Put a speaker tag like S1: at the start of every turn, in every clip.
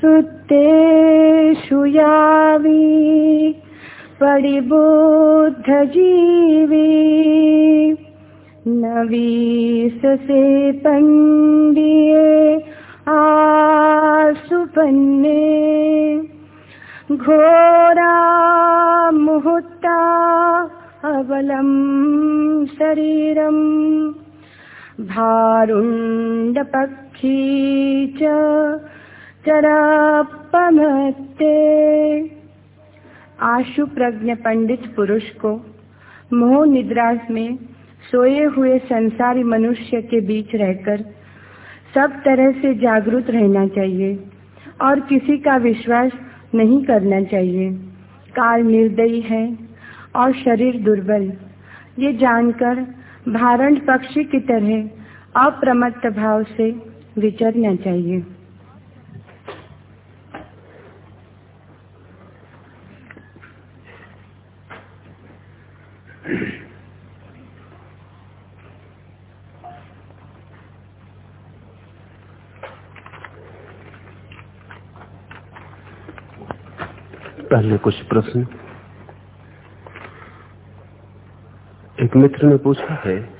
S1: सुतेषु यावी जीवी नवीससे पण्डिये आसुपन्ने। घोरा मुहूर्ता अबलं शरीरम्। भारुण्डपक्षी च चरापमते आशु प्रज्ञ पंडित पुरुष को मोह निद्रास में सोए हुए संसारी मनुष्य के बीच रहकर सब तरह से जागरूक रहना चाहिए और किसी का विश्वास नहीं करना चाहिए। काल निर्दयी है और शरीर दुर्बल। ये जानकर भारण पक्षी की तरह अप्रमत्त भाव से विचरना चाहिए।
S2: पहले कुछ प्रश्न। एक मित्र ने पूछा है,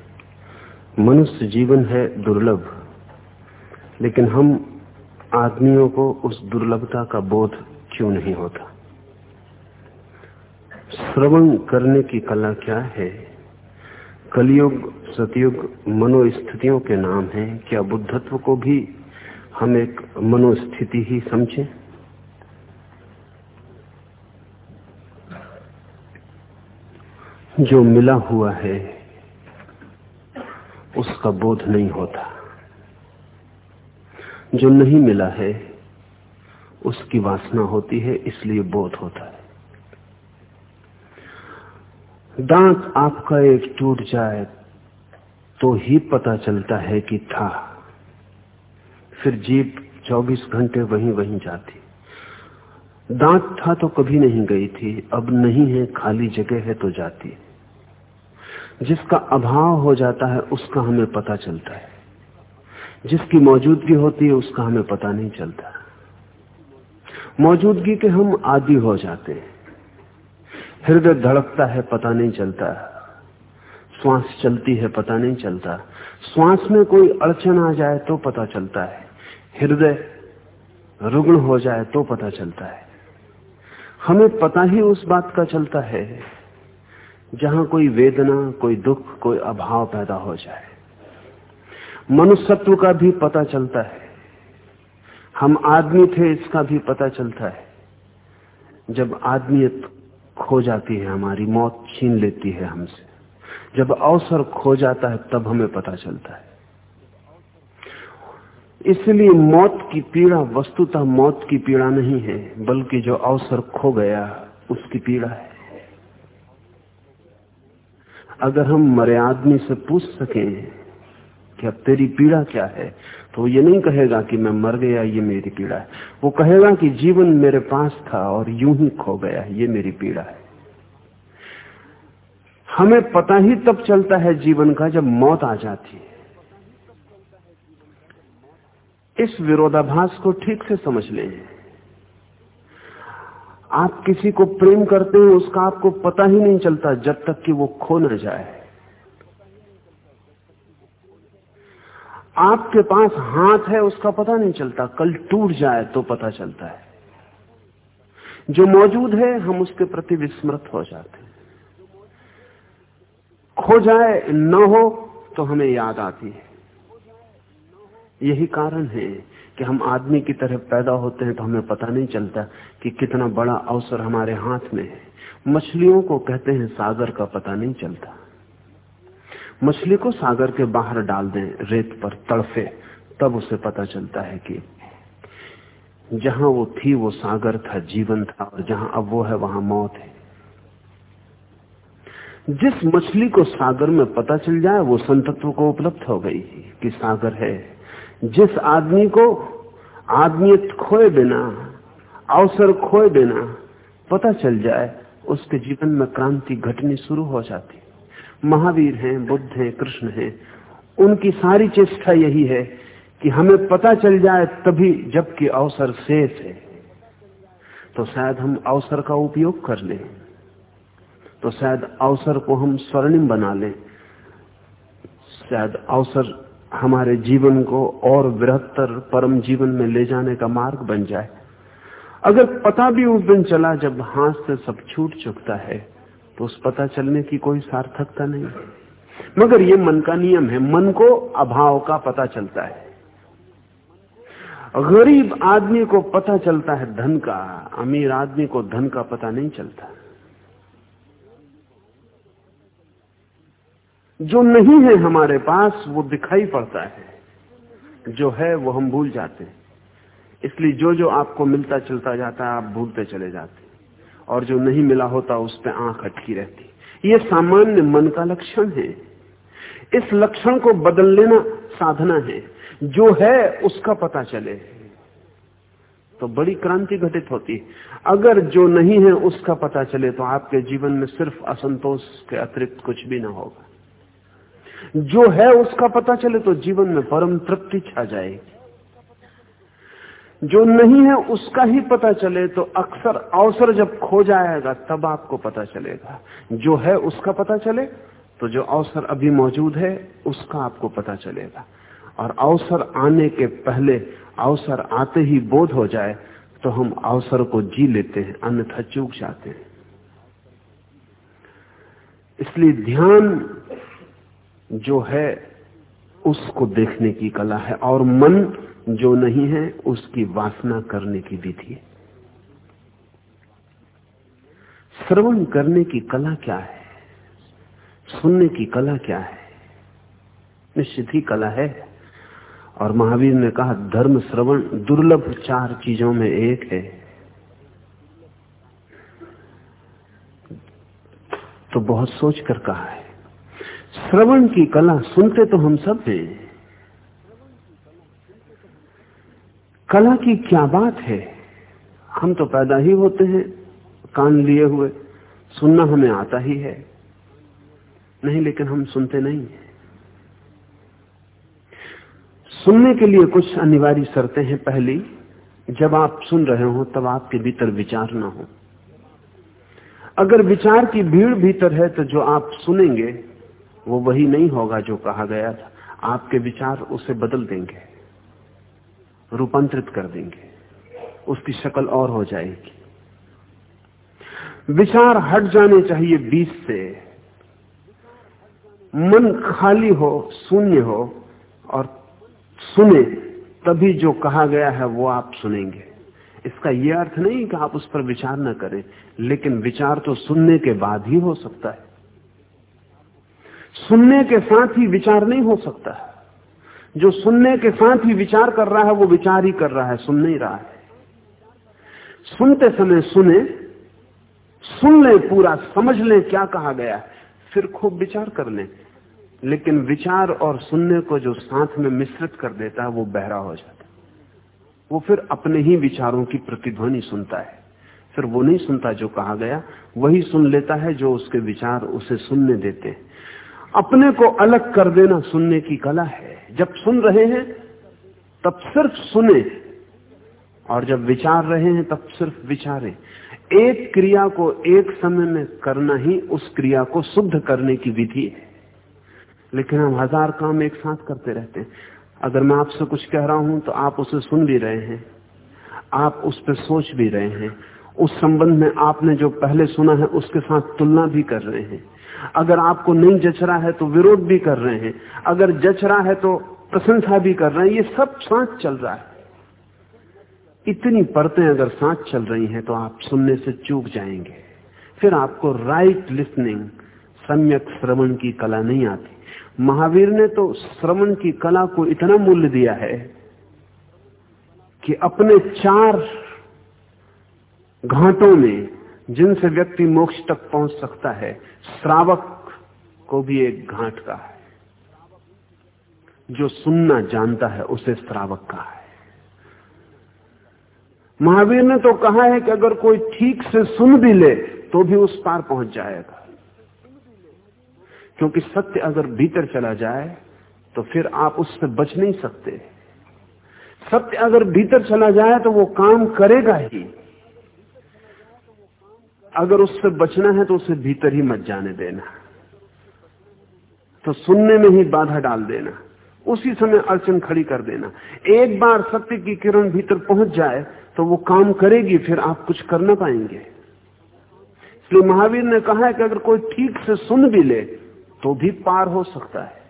S2: मनुष्य जीवन है दुर्लभ, लेकिन हम आदमियों को उस दुर्लभता का बोध क्यों नहीं होता? श्रवण करने की कला क्या है? कलयुग, सतयुग, मनोस्थितियों के नाम हैं। क्या बुद्धत्व को भी हम एक मनोस्थिति ही समझें? जो मिला हुआ है, उसका बोध नहीं होता। जो नहीं मिला है, उसकी वासना होती है, इसलिए बोध होता है। दांत आपका एक टूट जाए तो ही पता चलता है कि था। फिर जीप 24 घंटे वहीं वहीं जाती। दांत था तो कभी नहीं गई थी, अब नहीं है, खाली जगह है तो जाती। है जिसका अभाव हो जाता है, उसका हमें पता चलता है। जिसकी मौजूदगी होती है, उसका हमें पता नहीं चलता। मौजूदगी के हम आदि हो जाते हैं। हृदय धड़कता है, पता नहीं चलता। श्वास चलती है, पता नहीं चलता। श्वास में कोई अड़चन आ जाए तो पता चलता है। हृदय रुग्ण हो जाए तो पता चलता है। हमें पता ही उस बात का चलता है जहाँ कोई वेदना, कोई दुख, कोई अभाव पैदा हो जाए। मनुष्यत्व का भी पता चलता है। हम आदमी थे, इसका भी पता चलता है। जब आदमियत खो जाती है हमारी, मौत छीन लेती है हमसे। जब अवसर खो जाता है, तब हमें पता चलता है। इसलिए मौत की पीड़ा वस्तुतः मौत की पीड़ा नहीं है, बल्कि जो अवसर खो गया, उसकी पीड़ा है। अगर हम मरे आदमी से पूछ सकें कि अब तेरी पीड़ा क्या है तो ये नहीं कहेगा कि मैं मर गया, ये मेरी पीड़ा है। वो कहेगा कि जीवन मेरे पास था और यूँ ही खो गया, ये मेरी पीड़ा है। हमें पता ही तब चलता है जीवन का जब मौत आ जाती है। इस विरोधाभास को ठीक से समझ लें। आप किसी को प्रेम करते हैं, उसका आपको पता ही नहीं चलता जब तक कि वो खो न जाए। आपके पास हाथ है, उसका पता नहीं चलता। कल टूट जाए तो पता चलता है। जो मौजूद है, हम उसके प्रति विस्मृत हो जाते हैं। खो जाए, न हो तो हमें याद आती है। यही कारण है कि हम आदमी की तरह पैदा होते हैं तो हमें पता नहीं चलता कि कितना बड़ा अवसर हमारे हाथ में है। मछलियों को कहते हैं सागर का पता नहीं चलता। मछली को सागर के बाहर डाल दें, रेत पर तड़फे, तब उसे पता चलता है कि जहाँ वो थी वो सागर था जीवन था, और जहाँ अब वो है वहाँ मौत है। जिस मछली को सागर में पता चल जाए, वो संतत्व को उपलब्ध हो गई कि सागर है। जिस आदमी को आदमियत खोए बिना, अवसर खोए बिना पता चल जाए, उसके जीवन में क्रांति घटनी शुरू हो जाती। महावीर हैं, बुद्ध हैं, कृष्ण हैं, उनकी सारी चेष्टा यही है कि हमें पता चल जाए तभी जबकि अवसर शेष है। तो शायद हम अवसर का उपयोग कर लें तो शायद अवसर को हम स्वर्णिम बना लें, शायद अवसर हमारे जीवन को और बृहत्तर परम जीवन में ले जाने का मार्ग बन जाए। अगर पता भी उस दिन चला जब हाथ से सब छूट चुकता है तो उस पता चलने की कोई सार्थकता नहीं। मगर ये मन का नियम है, मन को अभाव का पता चलता है। गरीब आदमी को पता चलता है, धन का, अमीर आदमी को धन का पता नहीं चलता। जो नहीं है हमारे पास, वो दिखाई पड़ता है। जो है, वो हम भूल जाते हैं। इसलिए जो जो आपको मिलता चलता जाता है, आप भूलते चले जाते और जो नहीं मिला होता, उस पर आँख अटकी रहती ये सामान्य मन का लक्षण है। इस लक्षण को बदल लेना साधना है। जो है, उसका पता चले। तो बड़ी क्रांति घटित होती अगर जो नहीं है, उसका पता चले तो आपके जीवन में सिर्फ़ असंतोष के अतिरिक्त कुछ भी ना होगा। जो है उसका पता चले तो जीवन में परम तृप्ति छा जाएगी। जो नहीं है उसका ही पता चले तो अक्सर अवसर जब खो जाएगा, तब आपको पता चलेगा। जो है उसका पता चले तो जो अवसर अभी मौजूद है, उसका आपको पता चलेगा। और अवसर आने के पहले अवसर आते ही बोध हो जाए तो हम अवसर को जी लेते हैं, अन्यथा चूक जाते हैं। इसलिए ध्यान जो है, उसको देखने की कला है और मन जो नहीं है, उसकी वासना करने की विधि है। श्रवण करने की कला क्या है? सुनने की कला क्या है? निश्चित ही कला है। और महावीर ने कहा, धर्म श्रवण दुर्लभ चार चीज़ों में एक है। तो बहुत सोच कर कहा है श्रवण की कला सुनते तो हम सब हैं। कला की क्या बात है? हम तो पैदा ही होते हैं, कान लिए हुए, सुनना हमें आता ही है। नहीं, लेकिन हम सुनते नहीं सुनने के लिए कुछ अनिवार्य शर्तें हैं। पहली, जब आप सुन रहे हो, तब आपके भीतर विचार ना हो। अगर विचार की भीड़ भीतर है तो जो आप सुनेंगे वो वही नहीं होगा जो कहा गया था। आपके विचार उसे बदल देंगे, रूपांतरित कर देंगे। उसकी शक्ल और हो जाएगी। विचार हट जाने चाहिए बीच से। मन खाली हो, शून्य हो और सुने, तभी जो कहा गया है वो आप सुनेंगे। इसका यह अर्थ नहीं कि आप उस पर विचार न करें, लेकिन विचार तो सुनने के बाद ही हो सकता है। सुनने के साथ ही विचार नहीं हो सकता। जो सुनने के साथ ही विचार कर रहा है, वो विचार ही कर रहा है, सुन नहीं रहा है। सुनते समय सुने, सुन ले पूरा, समझ ले क्या कहा गया फिर खूब विचार कर ले। लेकिन विचार और सुनने को जो साथ में मिश्रित कर देता है, वो बहरा हो जाता है। वो फिर अपने ही विचारों की प्रतिध्वनि सुनता है। फिर वो नहीं सुनता जो कहा गया, वही सुन लेता है जो उसके विचार उसे सुनने देते हैं। अपने को अलग कर देना सुनने की कला है। जब सुन रहे हैं, तब सिर्फ़ सुने। और जब विचार रहे हैं, तब सिर्फ़ विचारें। एक क्रिया को एक समय में करना ही उस क्रिया को शुद्ध करने की विधि है। लेकिन हम हज़ार काम एक साथ करते रहते हैं। अगर मैं आपसे कुछ कह रहा हूँ तो आप उसे सुन भी रहे हैं। आप उस पर सोच भी रहे हैं। उस संबंध में आपने जो पहले सुना है, उसके साथ तुलना भी कर रहे हैं। अगर आपको नहीं जच रहा है तो विरोध भी कर रहे हैं। अगर जच रहा है तो प्रशंसा भी कर रहे हैं। ये सब सांस चल रहा है। इतनी परतें अगर सांस चल रही हैं तो आप सुनने से चूक जाएँगे। फिर आपको राइट लिसनिंग सम्यक श्रवण की कला नहीं आती। महावीर ने तो श्रवण की कला को इतना मूल्य दिया है कि अपने चार घाटों में जिनसे व्यक्ति मोक्ष तक पहुँच सकता है, श्रावक को भी एक घाट का है। जो सुनना जानता है, उसे श्रावक का है। महावीर ने तो कहा है कि अगर कोई ठीक से सुन भी ले तो भी उस पार पहुँच जाएगा। क्योंकि सत्य अगर भीतर चला जाए तो फिर आप उससे बच नहीं सकते। सत्य अगर भीतर चला जाए तो वो काम करेगा ही। अगर उससे बचना है तो उसे भीतर ही मत जाने देना। तो सुनने में ही बाधा डाल देना। उसी समय अड़चन खड़ी कर देना। एक बार सत्य की किरण भीतर पहुँच जाए तो वो काम करेगी, फिर आप कुछ कर ना पाएँगे। इसलिए महावीर ने कहा है कि अगर कोई ठीक से सुन भी ले तो भी पार हो सकता है।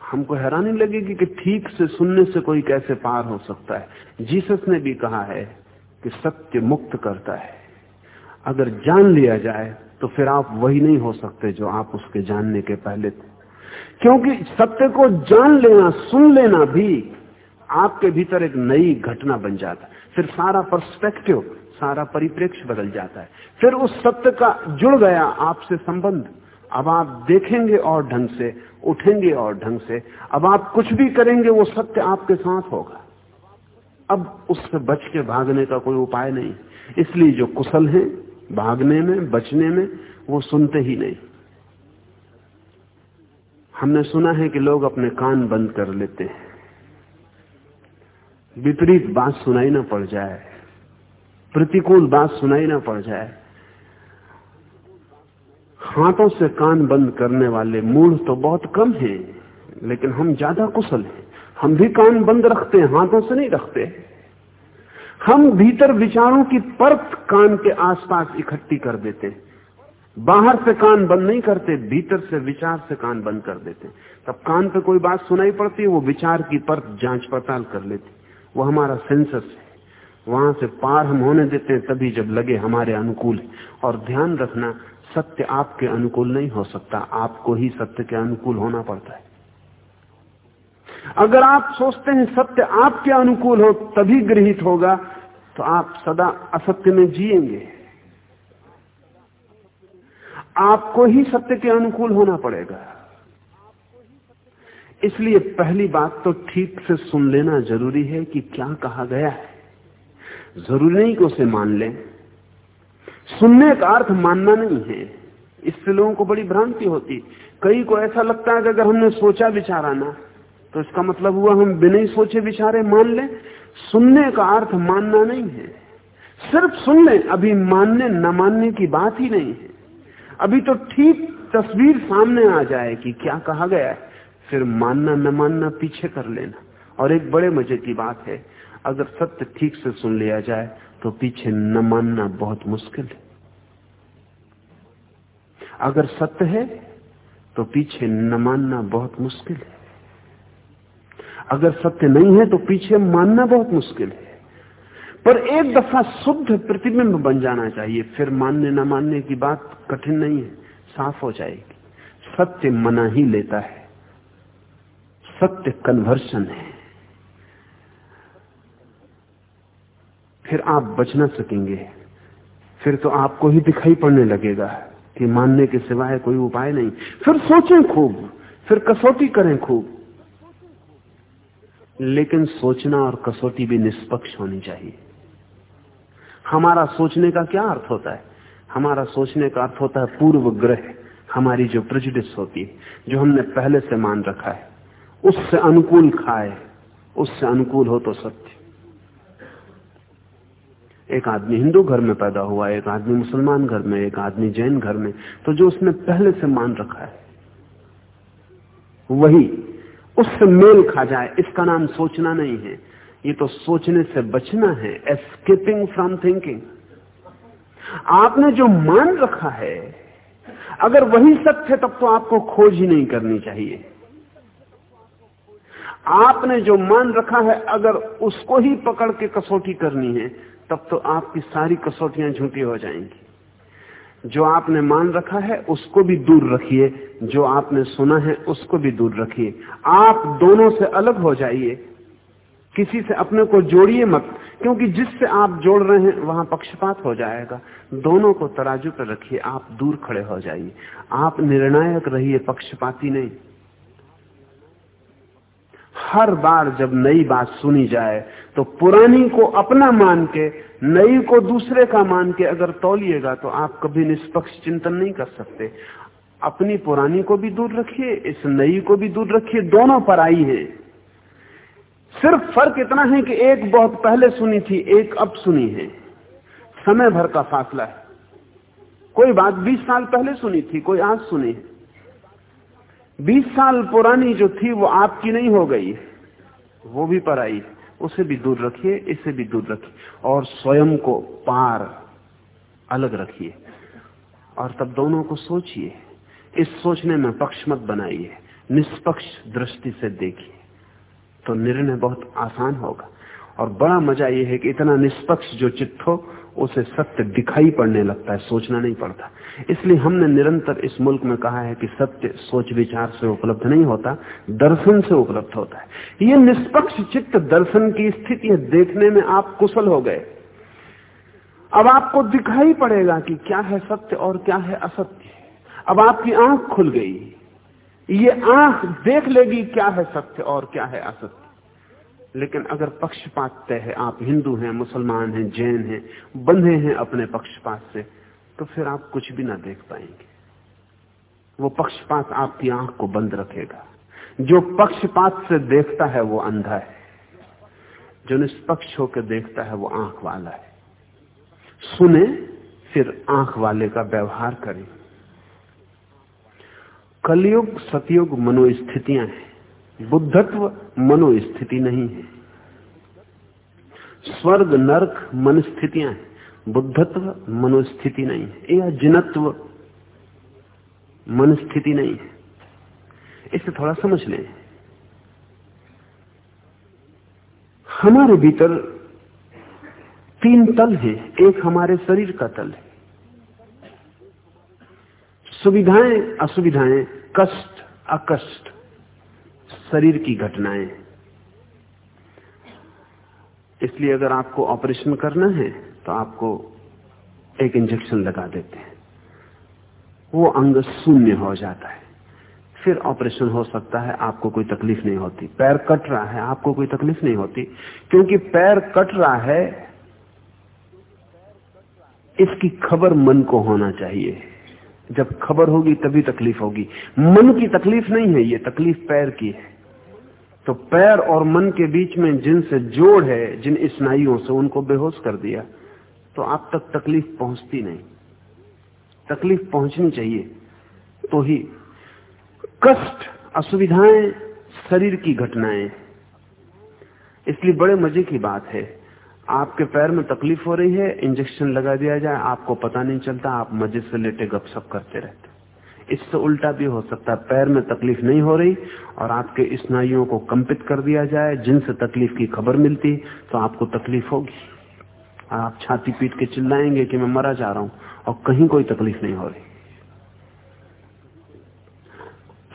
S2: हमको हैरानी लगेगी कि ठीक से सुनने से कोई कैसे पार हो सकता है। जीसस ने भी कहा है कि सत्य मुक्त करता है। अगर जान लिया जाए तो फिर आप वही नहीं हो सकते जो आप उसके जानने के पहले थे। क्योंकि सत्य को जान लेना, सुन लेना भी आपके भीतर एक नई घटना बन जाता है। फिर सारा पर्सपेक्टिव सारा परिप्रेक्ष्य बदल जाता है। फिर उस सत्य का जुड़ गया आपसे संबंध। अब आप देखेंगे और ढंग से, उठेंगे और ढंग से। अब आप कुछ भी करेंगे, वो सत्य आपके साथ होगा। अब उससे बच के भागने का कोई उपाय नहीं। इसलिए जो कुशल है, भागने में, बचने में, वो सुनते ही नहीं। हमने सुना है कि लोग अपने कान बंद कर लेते हैं। विपरीत बात सुनाई ना पड़ जाए। प्रतिकूल बात सुनाई ना पड़ जाए। हाथों से कान बंद करने वाले मूढ़ तो बहुत कम हैं, लेकिन हम ज़्यादा कुशल हैं। हम भी कान बंद रखते हैं, हाथों से नहीं रखते। हम भीतर विचारों की परत कान के आसपास इकट्ठी कर देते हैं। बाहर से कान बंद नहीं करते, भीतर से विचार से कान बंद कर देते तब कान पे कोई बात सुनाई पड़ती है, वो विचार की परत जाँच पड़ताल कर लेती वो हमारा सेंसस है। वहाँ से पार हम होने देते हैं, तभी जब लगे हमारे अनुकूल और ध्यान रखना, सत्य आपके अनुकूल नहीं हो सकता, आपको ही सत्य के अनुकूल होना पड़ता है। अगर आप सोचते हैं सत्य आपके अनुकूल हो, तभी गृहित होगा तो आप सदा असत्य में जिएँगे। आपको ही सत्य के अनुकूल होना पड़ेगा। इसलिए पहली बात तो ठीक से सुन लेना ज़रूरी है कि क्या कहा गया है। ज़रूरी नहीं कि उसे मान लें। सुनने का अर्थ मानना नहीं है। इससे लोगों को बड़ी भ्रांति होती। कई को ऐसा लगता है कि अगर हमने सोचा विचारा ना तो इसका मतलब हुआ, हम बिना ही सोचे विचारे मान लें, सुनने का अर्थ मानना नहीं है। सिर्फ़ सुन लें, अभी मानने, न मानने की बात ही नहीं है। अभी तो ठीक तस्वीर सामने आ जाए कि क्या कहा गया है। फिर मानना, न मानना पीछे कर लेना। और एक बड़े मज़े की बात है, अगर सत्य ठीक से सुन लिया जाए तो पीछे न मानना बहुत मुश्किल है। अगर सत्य है तो पीछे न मानना बहुत मुश्किल है। अगर सत्य नहीं है तो पीछे मानना बहुत मुश्किल है। पर एक दफ़ा शुद्ध प्रतिबिंब बन जाना चाहिए, फिर मानने न मानने की बात कठिन नहीं है, साफ़ हो जाएगी। सत्य मना ही लेता है। सत्य कन्वर्शन है। फिर आप बच ना सकेंगे। फिर तो आपको ही दिखाई पड़ने लगेगा कि मानने के सिवाय कोई उपाय नहीं। फिर सोचें खूब, फिर कसौटी करें खूब। लेकिन सोचना और कसौटी भी निष्पक्ष होनी चाहिए। हमारा सोचने का क्या अर्थ होता है? हमारा सोचने का अर्थ होता है पूर्व ग्रह, हमारी जो प्रेजुडिस होती है, जो हमने पहले से मान रखा है, उससे अनुकूल खाए, उससे अनुकूल हो तो सत्य। एक आदमी हिंदू घर में पैदा हुआ, एक आदमी मुसलमान घर में, एक आदमी जैन घर में तो जो उसने पहले से मान रखा है, वही उससे मेल खा जाए, इसका नाम सोचना नहीं है। ये तो सोचने से बचना है एस्केपिंग फ्रॉम थिंकिंग आपने जो मान रखा है, अगर वही सत्य है, तब तो आपको खोज ही नहीं करनी चाहिए। आपने जो मान रखा है, अगर उसको ही पकड़ के कसौटी करनी है, तब तो आपकी सारी कसौटियाँ झूठी हो जाएँगी। जो आपने मान रखा है, उसको भी दूर रखिए। जो आपने सुना है, उसको भी दूर रखिए। आप दोनों से अलग हो जाइए। किसी से अपने को जोड़िए मत, क्योंकि जिससे आप जोड़ रहे हैं, वहाँ पक्षपात हो जाएगा। दोनों को तराजू पर रखिए, आप दूर खड़े हो जाइए। आप निर्णायक रहिए, पक्षपाती नहीं। हर बार जब नई बात सुनी जाए तो पुरानी को अपना मान के नई को दूसरे का मान के अगर तोलिएगा तो आप कभी निष्पक्ष चिंतन नहीं कर सकते। अपनी पुरानी को भी दूर रखिए, इस नई को भी दूर रखिए, दोनों पर आई है। सिर्फ़ फ़र्क इतना है कि एक बहुत पहले सुनी थी, एक अब सुनी है। समय भर का फासला है। कोई बात 20 साल पहले सुनी थी, कोई आज सुनी है। 20 साल पुरानी जो थी, वो आपकी नहीं हो गई वो भी पर आई उसे भी दूर रखिए, इसे भी दूर रखिए। और स्वयं को पार अलग रखिए। और तब दोनों को सोचिए। इस सोचने में पक्ष मत बनाइए। निष्पक्ष दृष्टि से देखिए। तो निर्णय बहुत आसान होगा। और बड़ा मज़ा यह है कि इतना निष्पक्ष जो चित्त हो उसे सत्य दिखाई पड़ने लगता है, सोचना नहीं पड़ता। इसलिए हमने निरंतर इस मुल्क में कहा है कि सत्य सोच विचार से उपलब्ध नहीं होता, दर्शन से उपलब्ध होता है। ये निष्पक्ष चित्त दर्शन की स्थिति देखने में आप कुशल हो गए। अब आपको दिखाई पड़ेगा कि क्या है सत्य और क्या है असत्य। अब आपकी आँख खुल गई। ये आँख देख लेगी क्या है सत्य और क्या है असत्य। लेकिन अगर पक्षपात तय है, आप हिंदू हैं, मुसलमान हैं, जैन हैं, बंधे हैं अपने पक्षपात से तो फिर आप कुछ भी ना देख पाएँगे। वो पक्षपात आपकी आँख को बंद रखेगा। जो पक्षपात से देखता है, वो अंधा है। जो निष्पक्ष होकर देखता है, वो आँख वाला है। सुने, फिर आँख वाले का व्यवहार करें। कलयुग, सतयुग, मनोस्थितियाँ हैं। बुद्धत्व मनोस्थिति नहीं है। स्वर्ग, नरक, मन स्थितियाँ हैं। बुद्धत्व मनोस्थिति नहीं है। या जिनत्व मन स्थिति नहीं है। इसे थोड़ा समझ लें। हमारे भीतर तीन तल है। एक हमारे शरीर का तल है। सुविधाएँ, असुविधाएँ, कष्ट, अकष्ट। शरीर की घटनाएँ। इसलिए अगर आपको ऑपरेशन करना है तो आपको एक इंजेक्शन लगा देते हैं। वो अंग शून्य हो जाता है। फिर ऑपरेशन हो सकता है, आपको कोई तकलीफ़ नहीं होती। पैर कट रहा है, आपको कोई तकलीफ़ नहीं होती। क्योंकि पैर कट रहा है, इसकी खबर मन को होना चाहिए। जब खबर होगी, तभी तकलीफ़ होगी। मन की तकलीफ़ नहीं है, ये तकलीफ़ पैर की है। तो पैर और मन के बीच में जिनसे जोड़ है, जिन स्नायुओं से उनको बेहोश कर दिया तो आप तक तकलीफ़ पहुँचती नहीं। तकलीफ़ पहुंचनी चाहिए। तो ही कष्ट, असुविधाएँ, शरीर की घटनाएँ। इसलिए बड़े मज़े की बात है। आपके पैर में तकलीफ़ हो रही है, इंजेक्शन लगा दिया जाए, आपको पता नहीं चलता, आप मज़े से लेटे गपशप करते रहते इससे उल्टा भी हो सकता है। पैर में तकलीफ़ नहीं हो रही और आपके स्नायुओं को कंपित कर दिया जाए, जिनसे तकलीफ़ की खबर मिलती तो आपको तकलीफ़ होगी। आप छाती पीट के चिल्लाएँगे कि मैं मरा जा रहा हूँ और कहीं कोई तकलीफ़ नहीं हो रही।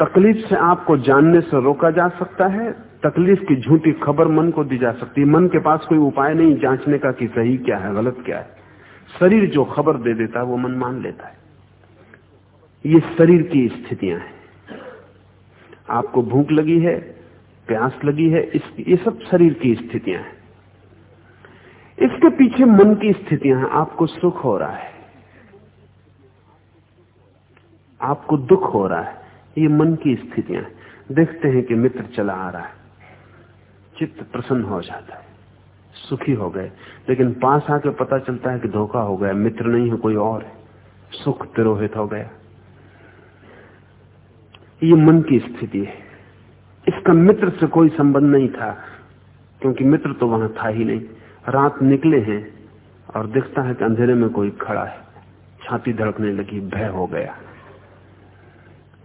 S2: तकलीफ़ से आपको जानने से रोका जा सकता है, तकलीफ़ की झूठी खबर मन को दी जा सकती है। मन के पास कोई उपाय नहीं, जांचने का कि सही क्या है, गलत क्या है। शरीर जो खबर दे देता है, वो मन मान लेता है। ये शरीर की स्थितियाँ हैं। आपको भूख लगी है, प्यास लगी है, इस, ये सब शरीर की स्थितियाँ हैं। इसके पीछे मन की स्थितियाँ हैं, आपको सुख हो रहा है। आपको दुख हो रहा है, ये मन की स्थितियाँ हैं। देखते हैं कि मित्र चला आ रहा है। चित्त प्रसन्न हो जाता है, सुखी हो गए। लेकिन पास आके पता चलता है कि धोखा हो गया, मित्र नहीं है, कोई और है। सुख तिरोहित हो गया। ये मन की स्थिति है। इसका मित्र से कोई संबंध नहीं था, क्योंकि मित्र तो वहाँ था ही नहीं। रात निकले हैं और दिखता है कि अंधेरे में कोई खड़ा है। छाती धड़कने लगी, भय हो गया।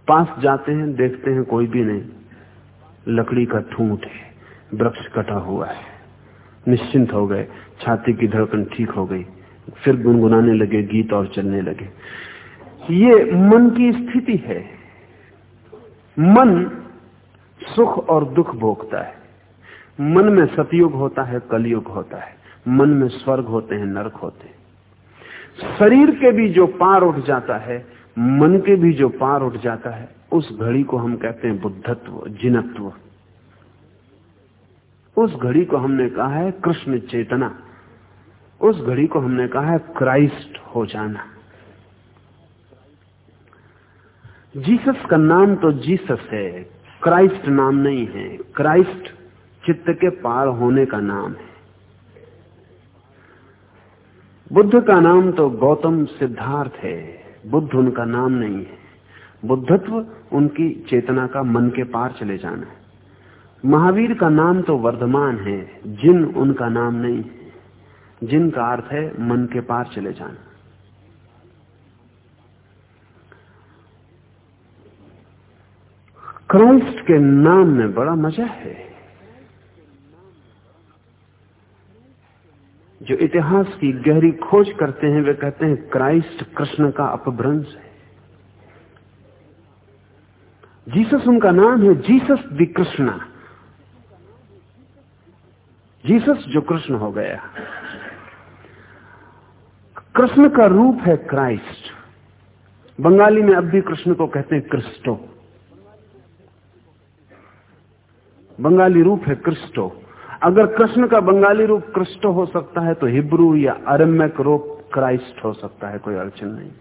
S2: पास जाते हैं, देखते हैं कोई भी नहीं। लकड़ी का ठूंठ है, वृक्ष कटा हुआ है। निश्चिंत हो गए, छाती की धड़कन ठीक हो गई। फिर गुनगुनाने लगे, गीत और चलने लगे। ये मन की स्थिति है। मन सुख और दुख भोगता है। मन में सतयुग होता है, कलयुग होता है। मन में स्वर्ग होते हैं, नरक होते हैं। शरीर के भी जो पार उठ जाता है, मन के भी जो पार उठ जाता है, उस घड़ी को हम कहते हैं बुद्धत्व, जिनत्व। उस घड़ी को हमने कहा है कृष्ण चेतना। उस घड़ी को हमने कहा है क्राइस्ट हो जाना। जीसस का नाम तो जीसस है, क्राइस्ट नाम नहीं है, क्राइस्ट चित्त के पार होने का नाम है। बुद्ध का नाम तो गौतम सिद्धार्थ है, बुद्ध उनका नाम नहीं है। बुद्धत्व उनकी चेतना का मन के पार चले जाना है। महावीर का नाम तो वर्धमान है, जिन उनका नाम नहीं है। जिन का अर्थ है, मन के पार चले जाना। क्राइस्ट के नाम में बड़ा मज़ा है। जो इतिहास की गहरी खोज करते हैं, वे कहते हैं, क्राइस्ट कृष्ण का अपभ्रंश है। जीसस उनका नाम है, जीसस द कृष्णा। जीसस जो कृष्ण हो गया। कृष्ण का रूप है क्राइस्ट। बंगाली में अब भी कृष्ण को कहते हैं क्रिस्टो। बंगाली रूप है क्रिस्टो। अगर कृष्ण का बंगाली रूप क्रिस्टो हो सकता है तो हिब्रू या अरम्यक रूप क्राइस्ट हो सकता है, कोई अड़चन नहीं।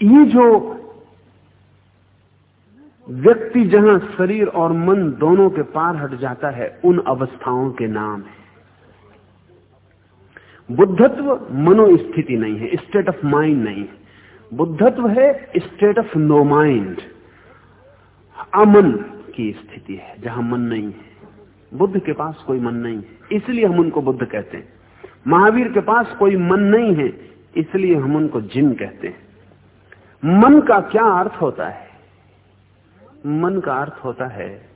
S2: ये जो व्यक्ति जहाँ शरीर और मन दोनों के पार हट जाता है, उन अवस्थाओं के नाम है। बुद्धत्व मनोस्थिति नहीं है स्टेट ऑफ़ माइंड नहीं है। बुद्धत्व है स्टेट ऑफ़ नो माइंड अमन की स्थिति है, जहाँ मन नहीं है। बुद्ध के पास कोई मन नहीं है, इसलिए हम उनको बुद्ध कहते हैं। महावीर के पास कोई मन नहीं है, इसलिए हम उनको जिन कहते हैं। मन का क्या अर्थ होता है? मन का अर्थ होता है,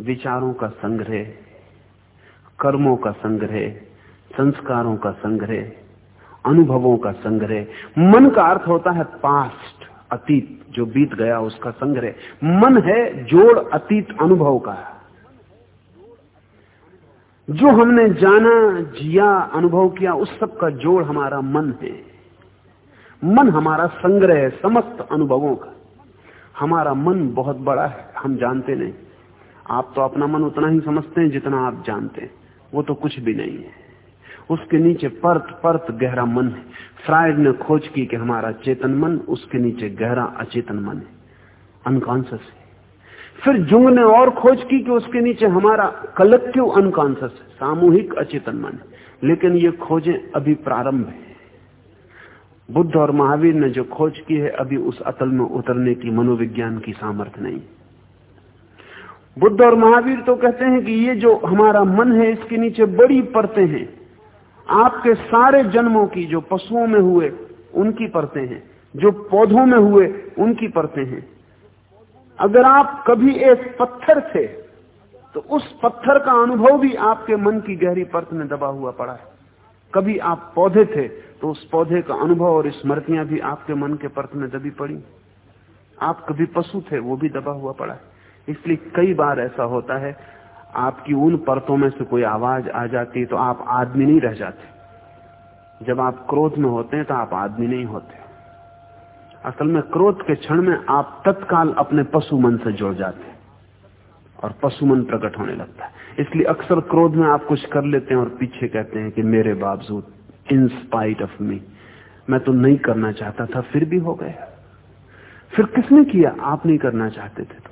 S2: विचारों का संग्रह, कर्मों का संग्रह, संस्कारों का संग्रह। अनुभवों का संग्रह। मन का अर्थ होता है पास्ट अतीत, जो बीत गया उसका संग्रह। मन है जोड़, अतीत, अनुभव का। जो हमने जाना, जिया, अनुभव किया, उस सब का जोड़ हमारा मन है। मन हमारा संग्रह है, समस्त अनुभवों का। हमारा मन बहुत बड़ा है, हम जानते नहीं। आप तो अपना मन उतना ही समझते हैं जितना आप जानते हैं। वो तो कुछ भी नहीं है। उसके नीचे परत परत गहरा मन है। फ्राइड ने खोज की कि हमारा चेतन मन, उसके नीचे गहरा अचेतन मन है। अनकॉन्सियस है। फिर जुंग ने और खोज की कि उसके नीचे हमारा कलेक्टिव अनकॉन्सियस है। सामूहिक अचेतन मन है। लेकिन ये खोजें अभी प्रारंभ है। बुद्ध और महावीर ने जो खोज की है, अभी उस अतल में उतरने की मनोविज्ञान की सामर्थ्य नहीं। बुद्ध और महावीर तो कहते हैं कि ये जो हमारा मन है, इसके नीचे बड़ी परतें हैं। आपके सारे जन्मों की जो पशुओं में हुए, उनकी परतें हैं। जो पौधों में हुए, उनकी परतें हैं। अगर आप कभी एक पत्थर थे तो उस पत्थर का अनुभव भी आपके मन की गहरी परत में दबा हुआ पड़ा है। कभी आप पौधे थे तो उस पौधे का अनुभव और स्मृतियाँ भी आपके मन के परत में दबी पड़ी। आप कभी पशु थे, वो भी दबा हुआ पड़ा है। इसलिए कई बार ऐसा होता है आपकी उन परतों में से कोई आवाज़ आ जाती तो आप आदमी नहीं रह जाते। जब आप क्रोध में होते हैं तो आप आदमी नहीं होते। असल में क्रोध के क्षण में आप तत्काल अपने पशु मन से जुड़ जाते और पशु मन प्रकट होने लगता है। इसलिए अक्सर क्रोध में आप कुछ कर लेते हैं और पीछे कहते हैं कि मेरे बावजूद इन स्पाइट ऑफ़ मी मैं तो नहीं करना चाहता था, फिर भी हो गया। फिर किसने किया? आप नहीं करना चाहते थे तो।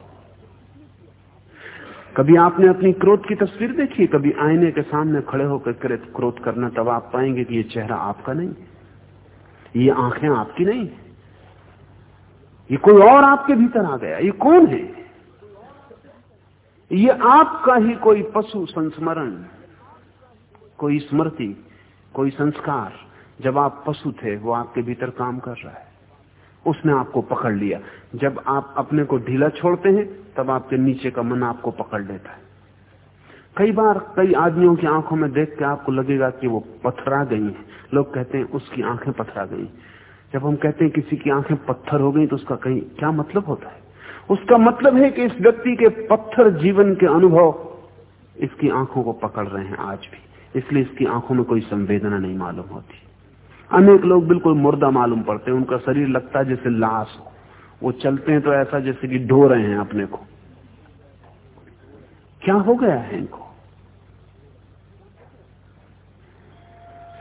S2: कभी आपने अपनी क्रोध की तस्वीर देखी? कभी आईने के सामने खड़े होकर क्रोध करना, तब आप पाएँगे कि ये चेहरा आपका नहीं ये आँखें आपकी नहीं ये कोई और आपके भीतर आ गया। ये कौन है? ये आपका ही कोई पशु संस्मरण, कोई स्मृति, कोई संस्कार। जब आप पशु थे, वो आपके भीतर काम कर रहा है। उसने आपको पकड़ लिया। जब आप अपने को ढीला छोड़ते हैं, तब आपके नीचे का मन आपको पकड़ लेता है। कई बार कई आदमियों की आँखों में देख के आपको लगेगा कि वो पथरा गई है। लोग कहते हैं, उसकी आँखें पथरा गई जब हम कहते हैं, किसी की आँखें पत्थर हो गई तो उसका कहीं क्या मतलब होता है? उसका मतलब है कि इस व्यक्ति के पत्थर जीवन के अनुभव इसकी आँखों को पकड़ रहे हैं आज भी। इसलिए इसकी आँखों में कोई संवेदना नहीं मालूम होती। अनेक लोग बिल्कुल मुर्दा मालूम पड़ते हैं, उनका शरीर लगता है जैसे लाश हो। वो चलते हैं तो ऐसा जैसे कि ढो रहे हैं अपने को। क्या हो गया है इनको?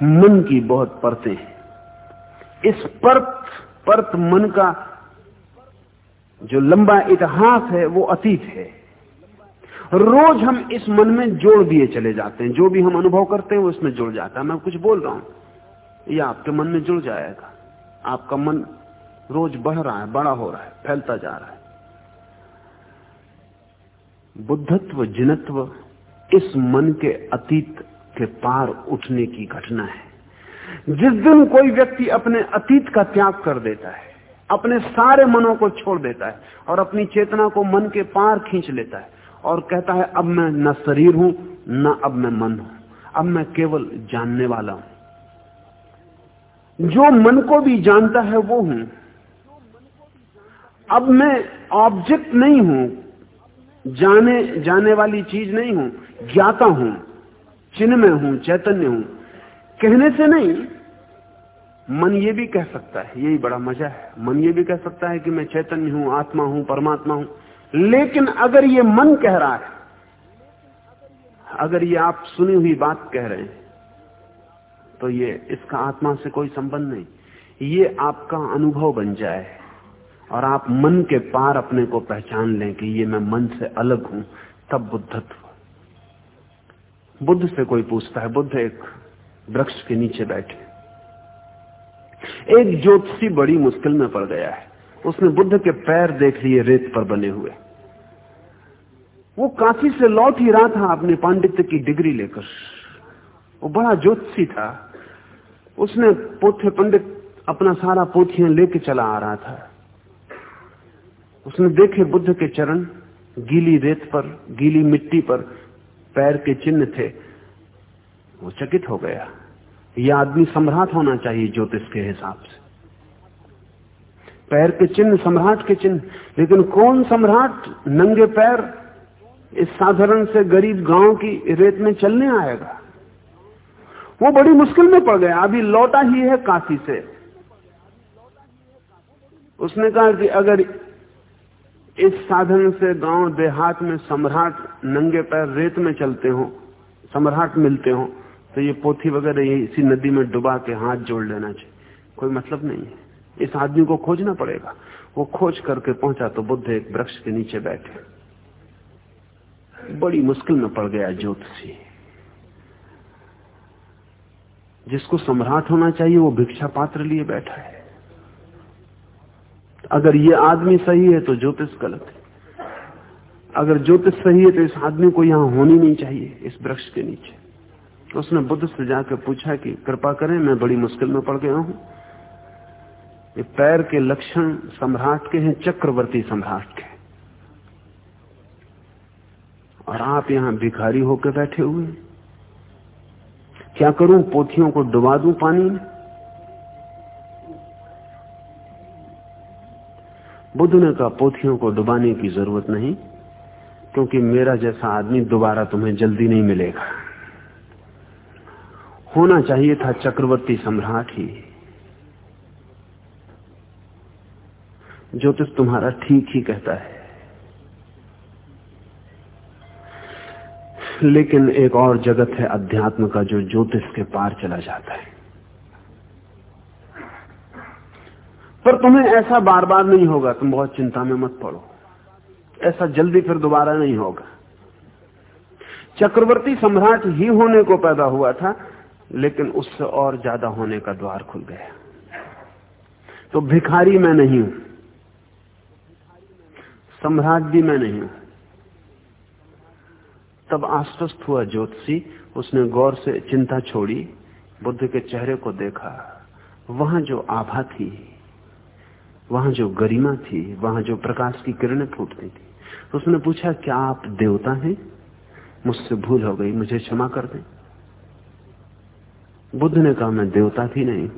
S2: मन की बहुत परतें इस परत परत मन का जो लंबा इतिहास है, वो अतीत है। रोज हम इस मन में जोड़ दिए चले जाते हैं। जो भी हम अनुभव करते हैं, वो इसमें जुड़ जाता है। मैं कुछ बोल रहा हूँ। ये आपके मन में जुड़ जाएगा। आपका मन रोज बढ़ रहा है, बड़ा हो रहा है, फैलता जा रहा है। बुद्धत्व, जिनत्व इस मन के अतीत के पार उठने की घटना है। जिस दिन कोई व्यक्ति अपने अतीत का त्याग कर देता है, अपने सारे मनों को छोड़ देता है और अपनी चेतना को मन के पार खींच लेता है और कहता है, अब मैं न शरीर हूँ, न अब मैं मन हूँ, अब मैं केवल जानने वाला हूँ। जो मन को भी जानता है वो हूँ। अब मैं ऑब्जेक्ट नहीं हूँ, जाने जाने वाली चीज़ नहीं हूँ, ज्ञाता हूँ चिन्ह में हूँ, चैतन्य हूँ। कहने से नहीं, मन ये भी कह सकता है, यही बड़ा मज़ा है। मन ये भी कह सकता है कि मैं चैतन्य हूँ, आत्मा हूँ, परमात्मा हूँ। लेकिन अगर ये मन कह रहा है, अगर ये आप सुनी हुई बात कह रहे हैं तो ये इसका आत्मा से कोई संबंध नहीं। ये आपका अनुभव बन जाए और आप मन के पार अपने को पहचान लें कि ये मैं मन से अलग हूँ, तब बुद्धत्व बुद्ध से कोई पूछता है, बुद्ध एक वृक्ष के नीचे बैठे। एक ज्योतिषी बड़ी मुश्किल में पड़ गया है। उसने बुद्ध के पैर देख लिए, रेत पर बने हुए। वो काशी से लौट ही रहा था अपने पांडित्य की डिग्री लेकर। वो बड़ा ज्योतिषी था। उसने पोथे पंडित अपना सारा पोथियाँ लेके चला आ रहा था। उसने देखे बुद्ध के चरण गीली रेत पर, गीली मिट्टी पर पैर के चिन्ह थे। वो चकित हो गया। यह आदमी सम्राट होना चाहिए ज्योतिष के हिसाब से। पैर के चिन्ह, सम्राट के चिन्ह। लेकिन कौन सम्राट नंगे पैर इस साधारण से गरीब गाँव की रेत में चलने आएगा? वो बड़ी मुश्किल में पड़ गया अभी लौटा ही है काशी से। उसने कहा कि अगर इस साधन से गाँव देहात में सम्राट नंगे पैर रेत में चलते हो, सम्राट मिलते हो तो ये पोथी वगैरह ये इसी नदी में डुबा के हाथ जोड़ लेना चाहिए। कोई मतलब नहीं है। इस आदमी को खोजना पड़ेगा। वो खोज करके पहुँचा तो बुद्ध एक वृक्ष के नीचे बैठे। बड़ी मुश्किल में पड़ गया ज्योतिषी। जिसको सम्राट होना चाहिए, वो भिक्षा पात्र लिए बैठा है। अगर ये आदमी सही है तो ज्योतिष गलत है। अगर ज्योतिष सही है तो इस आदमी को यहाँ होनी नहीं चाहिए, इस वृक्ष के नीचे। तो उसने बुद्ध से जाकर पूछा कि, कृपा करें, मैं बड़ी मुश्किल में पड़ गया हूँ। ये पैर के लक्षण सम्राट के हैं, चक्रवर्ती सम्राट के। और आप यहाँ भिखारी होकर बैठे हुए क्या करूँ? पोथियों को डुबा दूँ पानी में? बुद्ध ने कहा, पोथियों को डुबाने की ज़रूरत नहीं, क्योंकि मेरा जैसा आदमी दोबारा तुम्हें जल्दी नहीं मिलेगा। होना चाहिए था चक्रवर्ती सम्राट ही। ज्योतिष तुम्हारा ठीक ही कहता है। लेकिन एक और जगत है अध्यात्म का, जो ज्योतिष के पार चला जाता है। पर तुम्हें ऐसा बार बार नहीं होगा, तुम बहुत चिंता में मत पड़ो। ऐसा जल्दी फिर दोबारा नहीं होगा। चक्रवर्ती सम्राट ही होने को पैदा हुआ था, लेकिन उससे और ज़्यादा होने का द्वार खुल गया। तो भिखारी मैं नहीं हूँ। सम्राट भी मैं नहीं हूँ। तब आश्वस्त हुआ ज्योतिषी, उसने गौर से चिंता छोड़ी, बुद्ध के चेहरे को देखा। वहाँ जो आभा थी, वहाँ जो गरिमा थी, वहाँ जो प्रकाश की किरणें फूटती थी, उसने पूछा, क्या आप देवता हैं? मुझसे भूल हो गई, मुझे क्षमा कर दें। बुद्ध ने कहा, मैं देवता थी नहीं